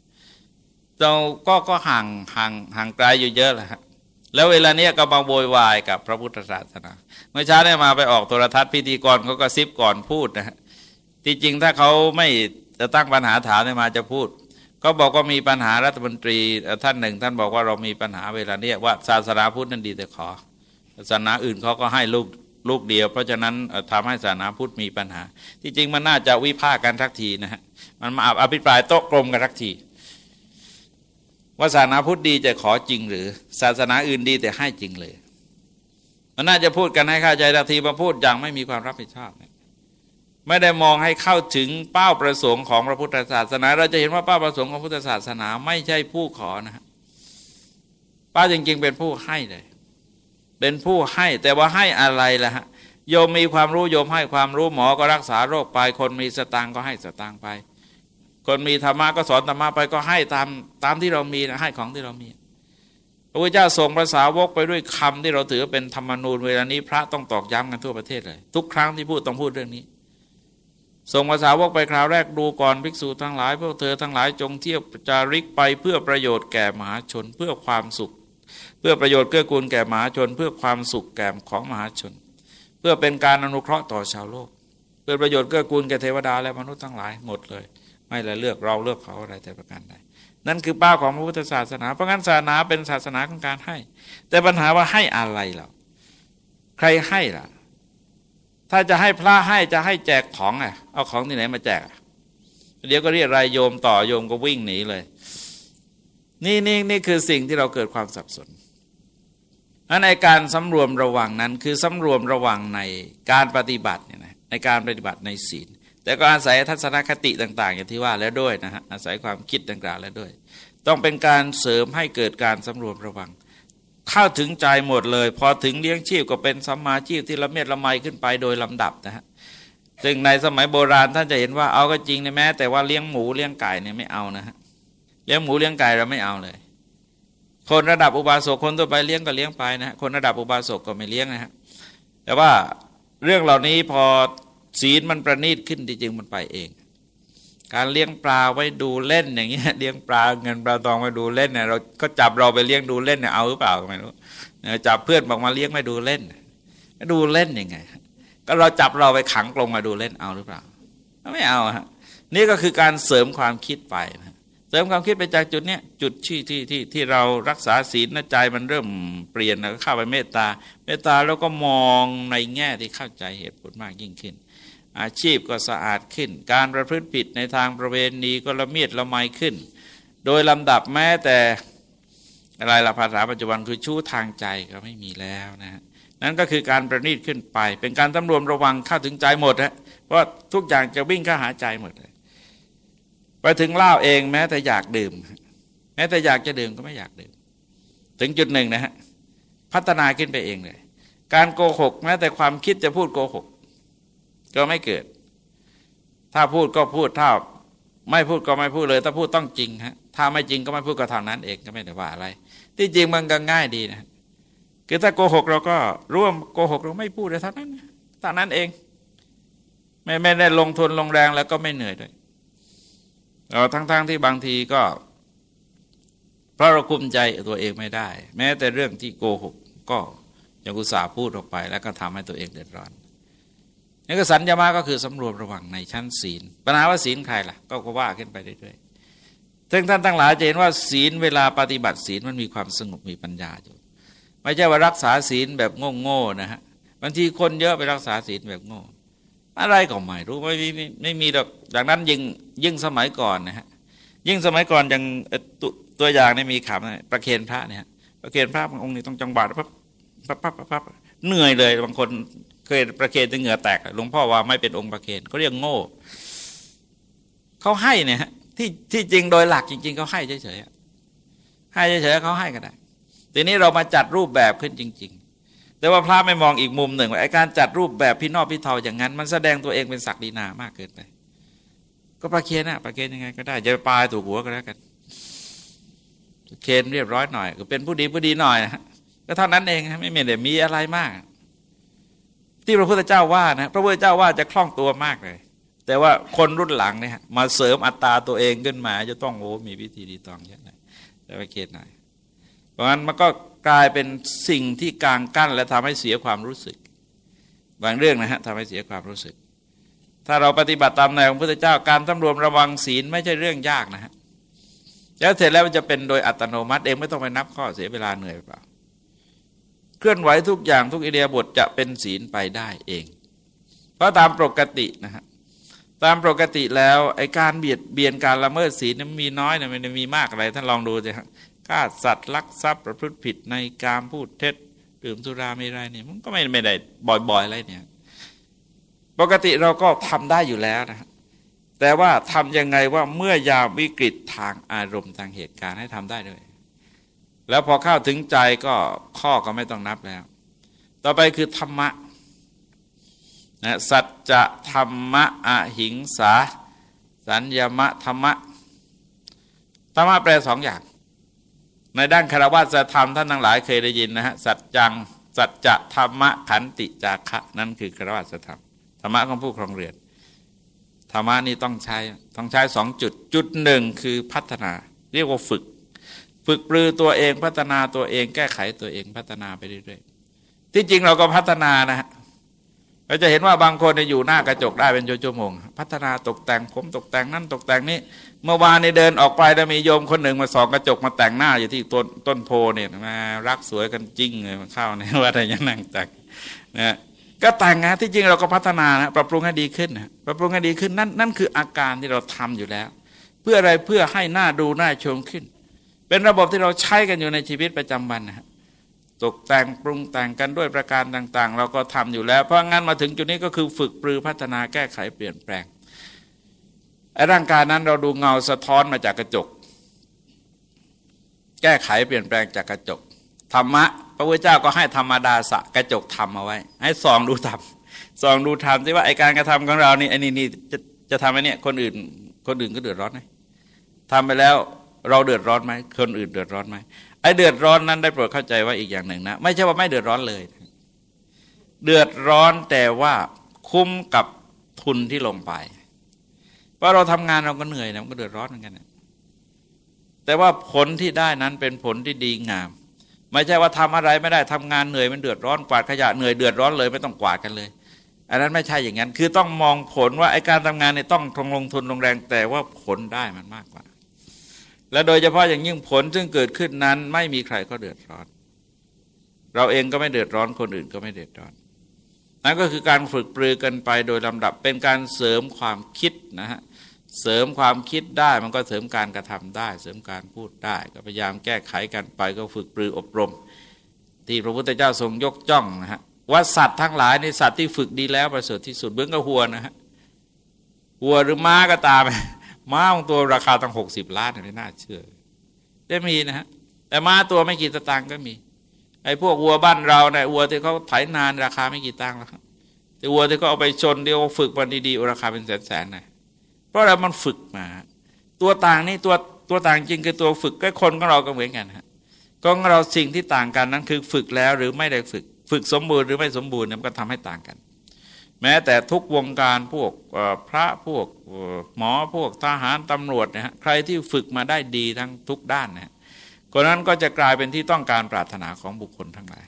เราก็ก็ห่างห่างห่างไกลอยู่เยอะแหละแล้วเวลาเนี้ยก็มาโวยวายกับพระพุทธศาสนา เมื่อเช้าได้มาไปออกโทรทัศน์พิธีกรเขาก็ซิบก่อนพูดนะฮะที่จริงถ้าเขาไม่จะตั้งปัญหาถามได้มาจะพูด ก็บอกว่ามีปัญหารัฐมนตรีท่านหนึ่ง ท่านบอกว่าเรามีปัญหาเวลาเนี้ยว่าศาสนาพุทธนั้นดีแต่ขอศาสนาอื่นเขาก็ให้ลูกลูกเดียว เพราะฉะนั้นทำให้ศาสนาพุทธมีปัญหา ที่จริงมันน่าจะวิพากกันทักทีนะฮะมันมาอภิปรายโต๊ะกลมกันทักที ว่าศาสนาพุทธดีจะขอจริงหรือ ศาสนาอื่นดีแต่ให้จริงเลยมันน่าจะพูดกันให้เข้าใจทักทีมาพูดอย่างไม่มีความรับผิดชอบไม่ได้มองให้เข้าถึงเป้าประสงค์ของพระพุทธศาสนา เราจะเห็นว่าเป้าประสงค์ของพุทธศาสนา ไม่ใช่ผู้ขอนะฮะป้าจริงๆเป็นผู้ให้เลย เป็นผู้ให้แต่ว่าให้อะไรล่ะฮะโยมมีความรู้โยมให้ความรู้หมอก็รักษาโรคไปคนมีสตางก็ให้สตางไป คนมีธรรมะก็สอนธรรมะไปก็ให้ตามตามที่เรามีนะให้ของที่เรามีพระพุทธเจ้าส่งภาษาวกไปด้วยคำที่เราถือเป็นธรรมนูญเวลานี้พระต้องตอกย้ำกันทั่วประเทศเลย ทุกครั้งที่พูดต้องพูดเรื่องนี้ ส่งภาษาวกไปคราวแรกดูก่อนภิกษุทั้งหลาย พวกเธอทั้งหลายจงเที่ยวจาริกไปเพื่อประโยชน์แก่มหาชนเพื่อความสุข เพื่อประโยชน์เกื้อกูลแก่มหาชน เพื่อความสุขแก่ของมหาชน เพื่อเป็นการอนุเคราะห์ต่อชาวโลก เพื่อประโยชน์เกื้อกูลแก่เทวดาและมนุษย์ทั้งหลายหมดเลย ไม่ละเลือกเราเลือกเขาอะไรแต่ประการใดนั่นคือป้าของพระพุทธศาสนา เพราะงั้นศาสนาเป็นศาสนาของการให้ แต่ปัญหาว่าให้อะไรเราใครให้ล่ะ ถ้าจะให้พระให้จะให้แจกของอะ เอาของที่ไหนมาแจก เดี๋ยวก็เรียกรายโยมต่อโยมก็วิ่งหนีเลย นี่นี่นี่คือสิ่งที่เราเกิดความสับสนในการสำรวมระวังนั้นคือสำรวมระวังในการปฏิบัติเนี่ยนะในการปฏิบัติในศีล แต่ก็อาศัยทัศนคติต่างๆอย่างที่ว่าแล้วด้วยนะฮะอาศัยความคิดต่างๆแล้วด้วย ต้องเป็นการเสริมให้เกิดการสำรวมระวังเข้าถึงใจหมดเลย พอถึงเลี้ยงชีพก็เป็นสัมมาชีพที่ละเมียดละไมขึ้นไปโดยลำดับนะฮะซึ่งในสมัยโบราณท่านจะเห็นว่าเอาก็จริงนะแม้ แต่ว่าเลี้ยงหมูเลี้ยงไก่เนี่ยไม่เอานะฮะเลี้ยงหมูเลี้ยงไก่เราไม่เอาเลย คนระดับอุบาสกคนตัวไปเลี้ยงก็เลี้ยงไปนะฮะคนระดับอุบาสกก็ไม่เลี้ยงนะฮะแต่ว่าเรื่องเหล่านี้พอ ศีลมันประณีตขึ้นจริงๆมันไปเอง การเลี้ยงปลาไว้ดูเล่นอย่างเงี้ยเลี้ยงปลาเงินปลาทองไว้ดูเล่นเนี่ยเราก็จับเราไปเลี้ยงดูเล่นเนี่ยเอาหรือเปล่าไม่รู้จับเพื่อนบอกมาเลี้ยงไม่ดูเล่นดูเล่นยังไง ก็เราจับเราไปขังกลงมาดูเล่นเอาหรือเปล่า ไม่เอาฮะนี่ก็คือการเสริมความคิดไปนะเสริมความคิดไปจากจุดเนี้ยจุดที่ที่ที่ที่เรารักษาศีลนะใจมันเริ่มเปลี่ยนแล้วก็เข้าไปเมตตา เมตตาแล้วก็มองในแง่ที่เข้าใจเหตุผลมากยิ่งขึ้น อาชีพก็สะอาดขึ้น การประพฤติผิดในทางประเวณีก็ละเมียดละไมขึ้น โดยลำดับแม้แต่อะไรละภาษาปัจจุบันคือชู้ทางใจก็ไม่มีแล้วนะฮะนั่นก็คือการประณีตขึ้นไป เป็นการตำรวมระวังเข้าถึงใจหมดฮะเพราะทุกอย่างจะวิ่งเข้าหาใจหมดเลยไปถึงเล่าเองแม้แต่อยากดื่ม แม้แต่อยากจะดื่มก็ไม่อยากดื่ม ถึงจุดหนึ่งนะฮะพัฒนาขึ้นไปเองเลย การโกหกแม้แต่ความคิดจะพูดโกหก ก็ไม่เกิด ถ้าพูดก็พูดถ้าไม่พูดก็ไม่พูดเลย ถ้าพูดต้องจริงฮะถ้าไม่จริงก็ไม่พูดก็เท่านั้นเองก็ไม่ได้ว่าอะไร ที่จริงมันก็ง่ายดีนะคือถ้าโกหกเราก็ร่วมโกหกเราไม่พูดเลยเท่านั้นเท่านั้นเอง ไม่ไม่ได้ลงทุนลงแรงแล้วก็ไม่เหนื่อยด้วยเราทั้งๆทที่บางทีก็ เพราะเราคุมใจตัวเองไม่ได้ แม้แต่เรื่องที่โกหกก็ยังอุตส่าห์พูดออกไป แล้วก็ทำให้ตัวเองเดือดร้อน นี่ก็สัญญามาก็คือสำรวมระวังในชั้นศีล ปัญหาว่าศีลใครล่ะก็ว่าขึ้นไปเรื่อยๆซึ่งท่านทั้งหลายจะเห็นว่าศีลเวลาปฏิบัติศีลมันมีความสงบมีปัญญาอยู่ ไม่ใช่ว่ารักษาศีลแบบโง่ๆนะฮะบางทีคนเยอะไปรักษาศีลแบบโง่ อะไรก็ไม่รู้ไม่มีไม่มีดอกดังนั้นยิ่งยิ่งสมัยก่อนนะฮะยิ่งสมัยก่อนอยังตตัวอย่างนี่มีขำประเคนพระเนี่ยประเคนพระบางองค์นี่ต้องจังบาดปั๊บปั๊บปั๊บปั๊บเหนื่อยเลยบางคน เคยประเคนจนเหงื่อแตกหลวงพ่อว่าไม่เป็นองค์ประเคนเขาเรียกโง่เขาให้เนี่ยที่ที่จริงโดยหลักจริง ๆเขาให้เฉยๆให้เฉยๆเขาให้ก็ได้ทีนี้เรามาจัดรูปแบบขึ้นจริง ๆ แต่ว่าพระไม่มองอีกมุมหนึ่งว่าไอการจัดรูปแบบพี่นอกพี่เทาอย่างนั้น มันแสดงตัวเองเป็นศักดินามากเกินไป ก็ประเคนนะประเคนยังไงก็ได้จะปลายถูกหัวก็แล้วกันเคนเรียบร้อยหน่อย ก็เป็นผู้ดีผู้ดีหน่อยนะก็เท่านั้นเองไม่มีเดี๋ยวมีอะไรมาก ที่พระพุทธเจ้าว่านะพระพุทธเจ้าว่าจะคล่องตัวมากเลย แต่ว่าคนรุ่นหลังเนี่ยมาเสริมอัตราตัวเองขึ้นมา จะต้องโอ้มีวิธีดีตองเยอะหน่อยแต่ประเคนหน่อยเพราะงั้นมันก็กลายเป็นสิ่งที่กลางกั้นและทำให้เสียความรู้สึก บางเรื่องนะฮะทำให้เสียความรู้สึก ถ้าเราปฏิบัติตามแนวของพระพุทธเจ้าการตำรวมระวังศีลไม่ใช่เรื่องยากนะฮะแล้วเสร็จแล้วมันจะเป็นโดยอัตโนมัติเองไม่ต้องไปนับข้อเสียเวลาเหนื่อยเปล่า เคลื่อนไหวทุกอย่างทุกอิเดียบทจะเป็นศีลไปได้เอง เพราะตามปกตินะฮะตามปกติแล้วไอการเบียดเบียนการละเมิดศีลมันมีน้อยนะมันมีมากอะไรท่านลองดูสิครับฆ่าสัตว์ลักทรัพย์ประพฤติผิดในการพูดเท็จดื่มสุราไม่ได้เนี่ยมันก็ไม่ไม่ได้บ่อยๆอะไรเนี่ยปกติเราก็ทำได้อยู่แล้วนะแต่ว่าทำยังไงว่าเมื่อยามวิกฤตทางอารมณ์ทางเหตุการณ์ให้ทำได้ด้วย แล้วพอเข้าถึงใจก็ข้อก็ไม่ต้องนับแล้ว ต่อไปคือธรรมะนะสัจจะธรรมะอหิงสา สัญญมะธรรมะธรรมะแปลสองอย่าง ในด้านคารวะธรรมท่านทั้งหลายเคยได้ยินนะฮะสัจจังสัจจะธรรมะขันติจาคะนั่นคือคารวะธรรมธรรมะของผู้ครองเรือนธรรมะนี่ต้องใช้ต้องใช้สองจุดจุดหนึ่งคือพัฒนา เรียกว่าฝึก ฝึกปรือตัวเองพัฒนาตัวเอง แก้ไขตัวเองพัฒนาไปเรื่อยๆ ที่จริงเราก็พัฒนานะฮะเราจะเห็นว่าบางคนอยู่หน้ากระจกได้เป็นชั่วโมง พัฒนาตกแต่งผมตกแต่งนั่นตกแต่งนี้ เมื่อวานในเดินออกไปแล้วมีโยมคนหนึ่งมาส่องกระจกมาแต่งหน้าอยู่ที่ต้นต้นโพเนี่ยมารักสวยกันจริงเลยมาเข้าในวัดอะไรยังนั่งแต่งนะก็แต่งงานที่จริงเราก็พัฒนานะปรับปรุงให้ดีขึ้นนะปรับปรุงให้ดีขึ้นนั่นนั่นคืออาการที่เราทำอยู่แล้ว เพื่ออะไรเพื่อให้หน้าดูหน้าชมขึ้น เป็นระบบที่เราใช้กันอยู่ในชีวิตประจำวันนะตกแต่งปรุงแต่งกันด้วยประการต่าง ๆ เราก็ทำอยู่แล้ว เพราะงั้นมาถึงจุดนี้ก็คือฝึกปรือพัฒนาแก้ไขเปลี่ยนแปลงไอ้ร่างกายนั้นเราดูเงาสะท้อนมาจากกระจก แก้ไขเปลี่ยนแปลงจากกระจกธรรมะพระพุทธเจ้าก็ให้ธรรมดาสะกระจกทำเอาไว้ ให้ส่องดูธรรมส่องดูธรรมที่ว่าไอการกระทำของเรานี่ไอ้นี่นี่จะจะทำไอ้นี่คนอื่นคนอื่นก็เดือดร้อนไหมทำไปแล้ว เราเดือดร้อนไหมคนอื่นเดือดร้อนไหมไอ้เดือดร้อนนั้นได้โปรดเข้าใจว่าอีกอย่างหนึ่งนะ ไม่ใช่ว่าไม่เดือดร้อนเลย เดือดร้อนแต่ว่าคุ้มกับทุนที่ลงไป เพราะเราทำงานเราก็เหนื่อยนะมันก็เดือดร้อนเหมือนกันนะแต่ว่าผลที่ได้นั้นเป็นผลที่ดีงาม ไม่ใช่ว่าทำอะไรไม่ได้ทำงานเหนื่อยมันเดือดร้อนกวาดขยะเหนื่อยเดือดร้อนเลยไม่ต้องกวาดกันเลย อันนั้นไม่ใช่อย่างนั้น คือต้องมองผลว่าไอการทำงานเนี่ยต้องทงลงทุนลงแรง แต่ว่าผลได้มันมากกว่า และโดยเฉพาะอย่างยิ่งผลซึ่งเกิดขึ้นนั้น ไม่มีใครก็เดือดร้อน เราเองก็ไม่เดือดร้อนคนอื่นก็ไม่เดือดร้อน นั่นก็คือการฝึกปรือกันไปโดยลำดับเป็นการเสริมความคิดนะฮะเสริมความคิดได้มันก็เสริมการกระทำได้ เสริมการพูดได้ ก็พยายามแก้ไขกันไปก็ฝึกปรืออบรม ที่พระพุทธเจ้าทรงยกจ้องนะฮะว่าสัตว์ทั้งหลายในสัตว์ที่ฝึกดีแล้วประเสริฐที่สุดเบื้องก็หัวนะฮะหัวหรือม้าก็ตาม ม้าของตัวราคาตั้งหกสิบล้านไม่น่าเชื่อจะมีนะฮะแต่ม้าตัวไม่กี่ตังค์ก็มี ไอ้พวกวัวบ้านเราเนี่ยวัวที่เขาไถนานราคาไม่กี่ตังค์แล้วครับแต่วัวที่เขาเอาไปชนเดียวฝึกมันดีๆราคาเป็นแสนๆนะเพราะเรมันฝึกมา ตัวต่างนี่ตัวตัวต่างจริงคือตัวฝึกก็คนของเราก็เหมือนกันฮะของเราสิ่งที่ต่างกันนั้นคือฝึกแล้วหรือไม่ได้ฝึก ฝึกสมบูรณ์หรือไม่สมบูรณ์มันก็ทำให้ต่างกัน แม้แต่ทุกวงการพวกพระพวกหมอพวกทหารตำรวจนะฮะใครที่ฝึกมาได้ดีทั้งทุกด้านนะคนนั้นก็จะกลายเป็นที่ต้องการปรารถนาของบุคคลทั้งหลาย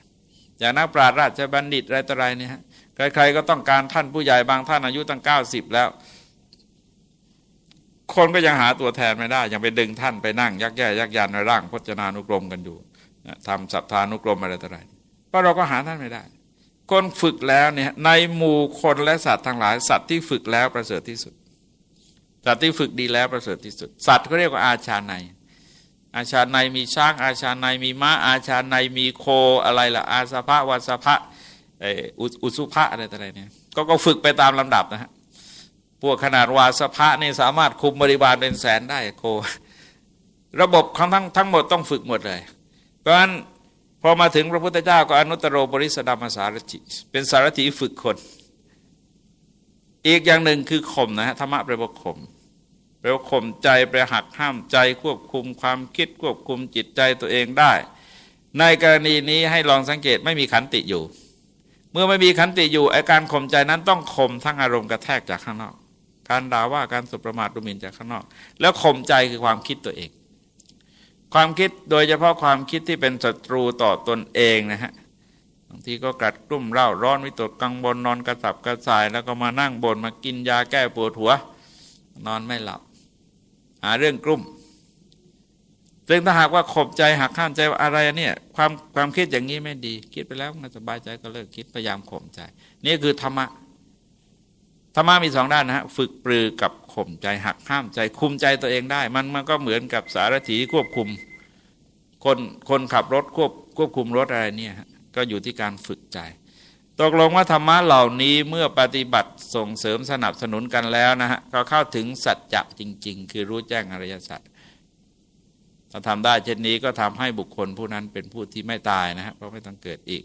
อย่างนักปราชญ์ราชบัณฑิตอะไรต่ออะไรเนี่ยฮะใครๆก็ต้องการท่านผู้ใหญ่บางท่านอายุตั้ง 90 แล้ว คนก็ยังหาตัวแทนไม่ได้ ยังไปดึงท่านไปนั่ง ยักแย่ยักยันในร่างพจนานุกรมกันอยู่ทำสัพทานุกรมอะไรต่ออะไรเพราะเราก็หาท่านไม่ได้ คนฝึกแล้วเนี่ยในหมู่คนและสัตว์ทั้งหลาย สัตว์ที่ฝึกแล้วประเสริฐที่สุด สัตว์ที่ฝึกดีแล้วประเสริฐที่สุด สัตว์เขาเรียกว่าอาชาในอาชาในมีช้างอาชาในมีม้าอาชาในมีโคอะไรล่ะ อาสภะวัสภะอุสุภะอะไรต่ออะไรเนี่ยก็ก็ฝึกไปตามลำดับนะฮะพวกขนาดวาสภะนี่สามารถคุมบริบาลเป็นแสนได้โค ระบบของทั้งทั้งหมดต้องฝึกหมดเลย เพราะฉะนั้น พอมาถึงพระพุทธเจ้าก็อนุตตรบริสดามสารถิเป็นสารถิฝึกคน อีกอย่างหนึ่งคือข่มนะฮะธรรมะแปลว่าข่มแปลว่าข่มใจแปลหักห้ามใจควบคุมความคิดควบคุมจิตใจตัวเองได้ ในกรณีนี้ให้ลองสังเกตไม่มีขันติอยู่ เมื่อไม่มีขันติอยู่อาการข่มใจนั้นต้องข่มทั้งอารมณ์กระแทกจากข้างนอก การด่าว่าการสุประมาทดุหมิ่นจากข้างนอก แล้วข่มใจคือความคิดตัวเอง ความคิดโดยเฉพาะความคิดที่เป็นศัตรูต่อตนเองนะฮะบางทีก็กัดกลุ่มเร่าร้อนวิตกกังวลนอนกระสับกระส่าย แล้วก็มานั่งบนมากินยาแก้ปวดหัว นอนไม่หลับ หาเรื่องกลุ่มซึ่งถ้าหากว่าขบใจหักข้ามใจอะไรเนี่ยความความคิดอย่างนี้ไม่ดี คิดไปแล้วมันสบายใจก็เลิกคิดพยายามข่มใจ นี่คือธรรมะธรรมะมีสองด้านนะฮะฝึกปรือกับ ข่มใจหักห้ามใจคุมใจตัวเองได้ มันมันก็เหมือนกับสารถีควบคุม คนคนขับรถควบควบคุมรถอะไรเนี่ยก็อยู่ที่การฝึกใจ ตกลงว่าธรรมะเหล่านี้เมื่อปฏิบัติส่งเสริมสนับสนุนกันแล้วนะฮะก็เข้าถึงสัจจะจริง ๆ คือรู้แจ้งอริยสัจถ้าทำได้เช่นนี้ก็ทำให้บุคคลผู้นั้นเป็นผู้ที่ไม่ตายนะฮะเพราะไม่ต้องเกิดอีก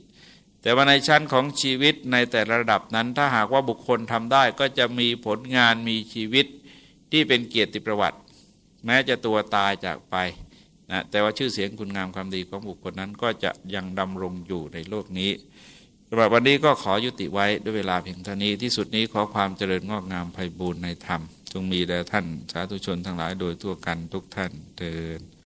แต่ว่าในชั้นของชีวิตในแต่ระดับนั้นถ้าหากว่าบุคคลทำได้ก็จะมีผลงานมีชีวิต ที่เป็นเกียรติประวัติ แม้จะตัวตายจากไปนะแต่ว่าชื่อเสียงคุณงามความดีของบุคคลนั้นก็จะยังดำรงอยู่ในโลกนี้สำหรับวันนี้ก็ขอยุติไว้ด้วยเวลาเพียงเท่านี้ที่สุดนี้ขอความเจริญงอกงามไพบูรณ์ในธรรม จงมีแด่ท่านสาธุชนทั้งหลายโดยทั่วกันทุกท่านเดิน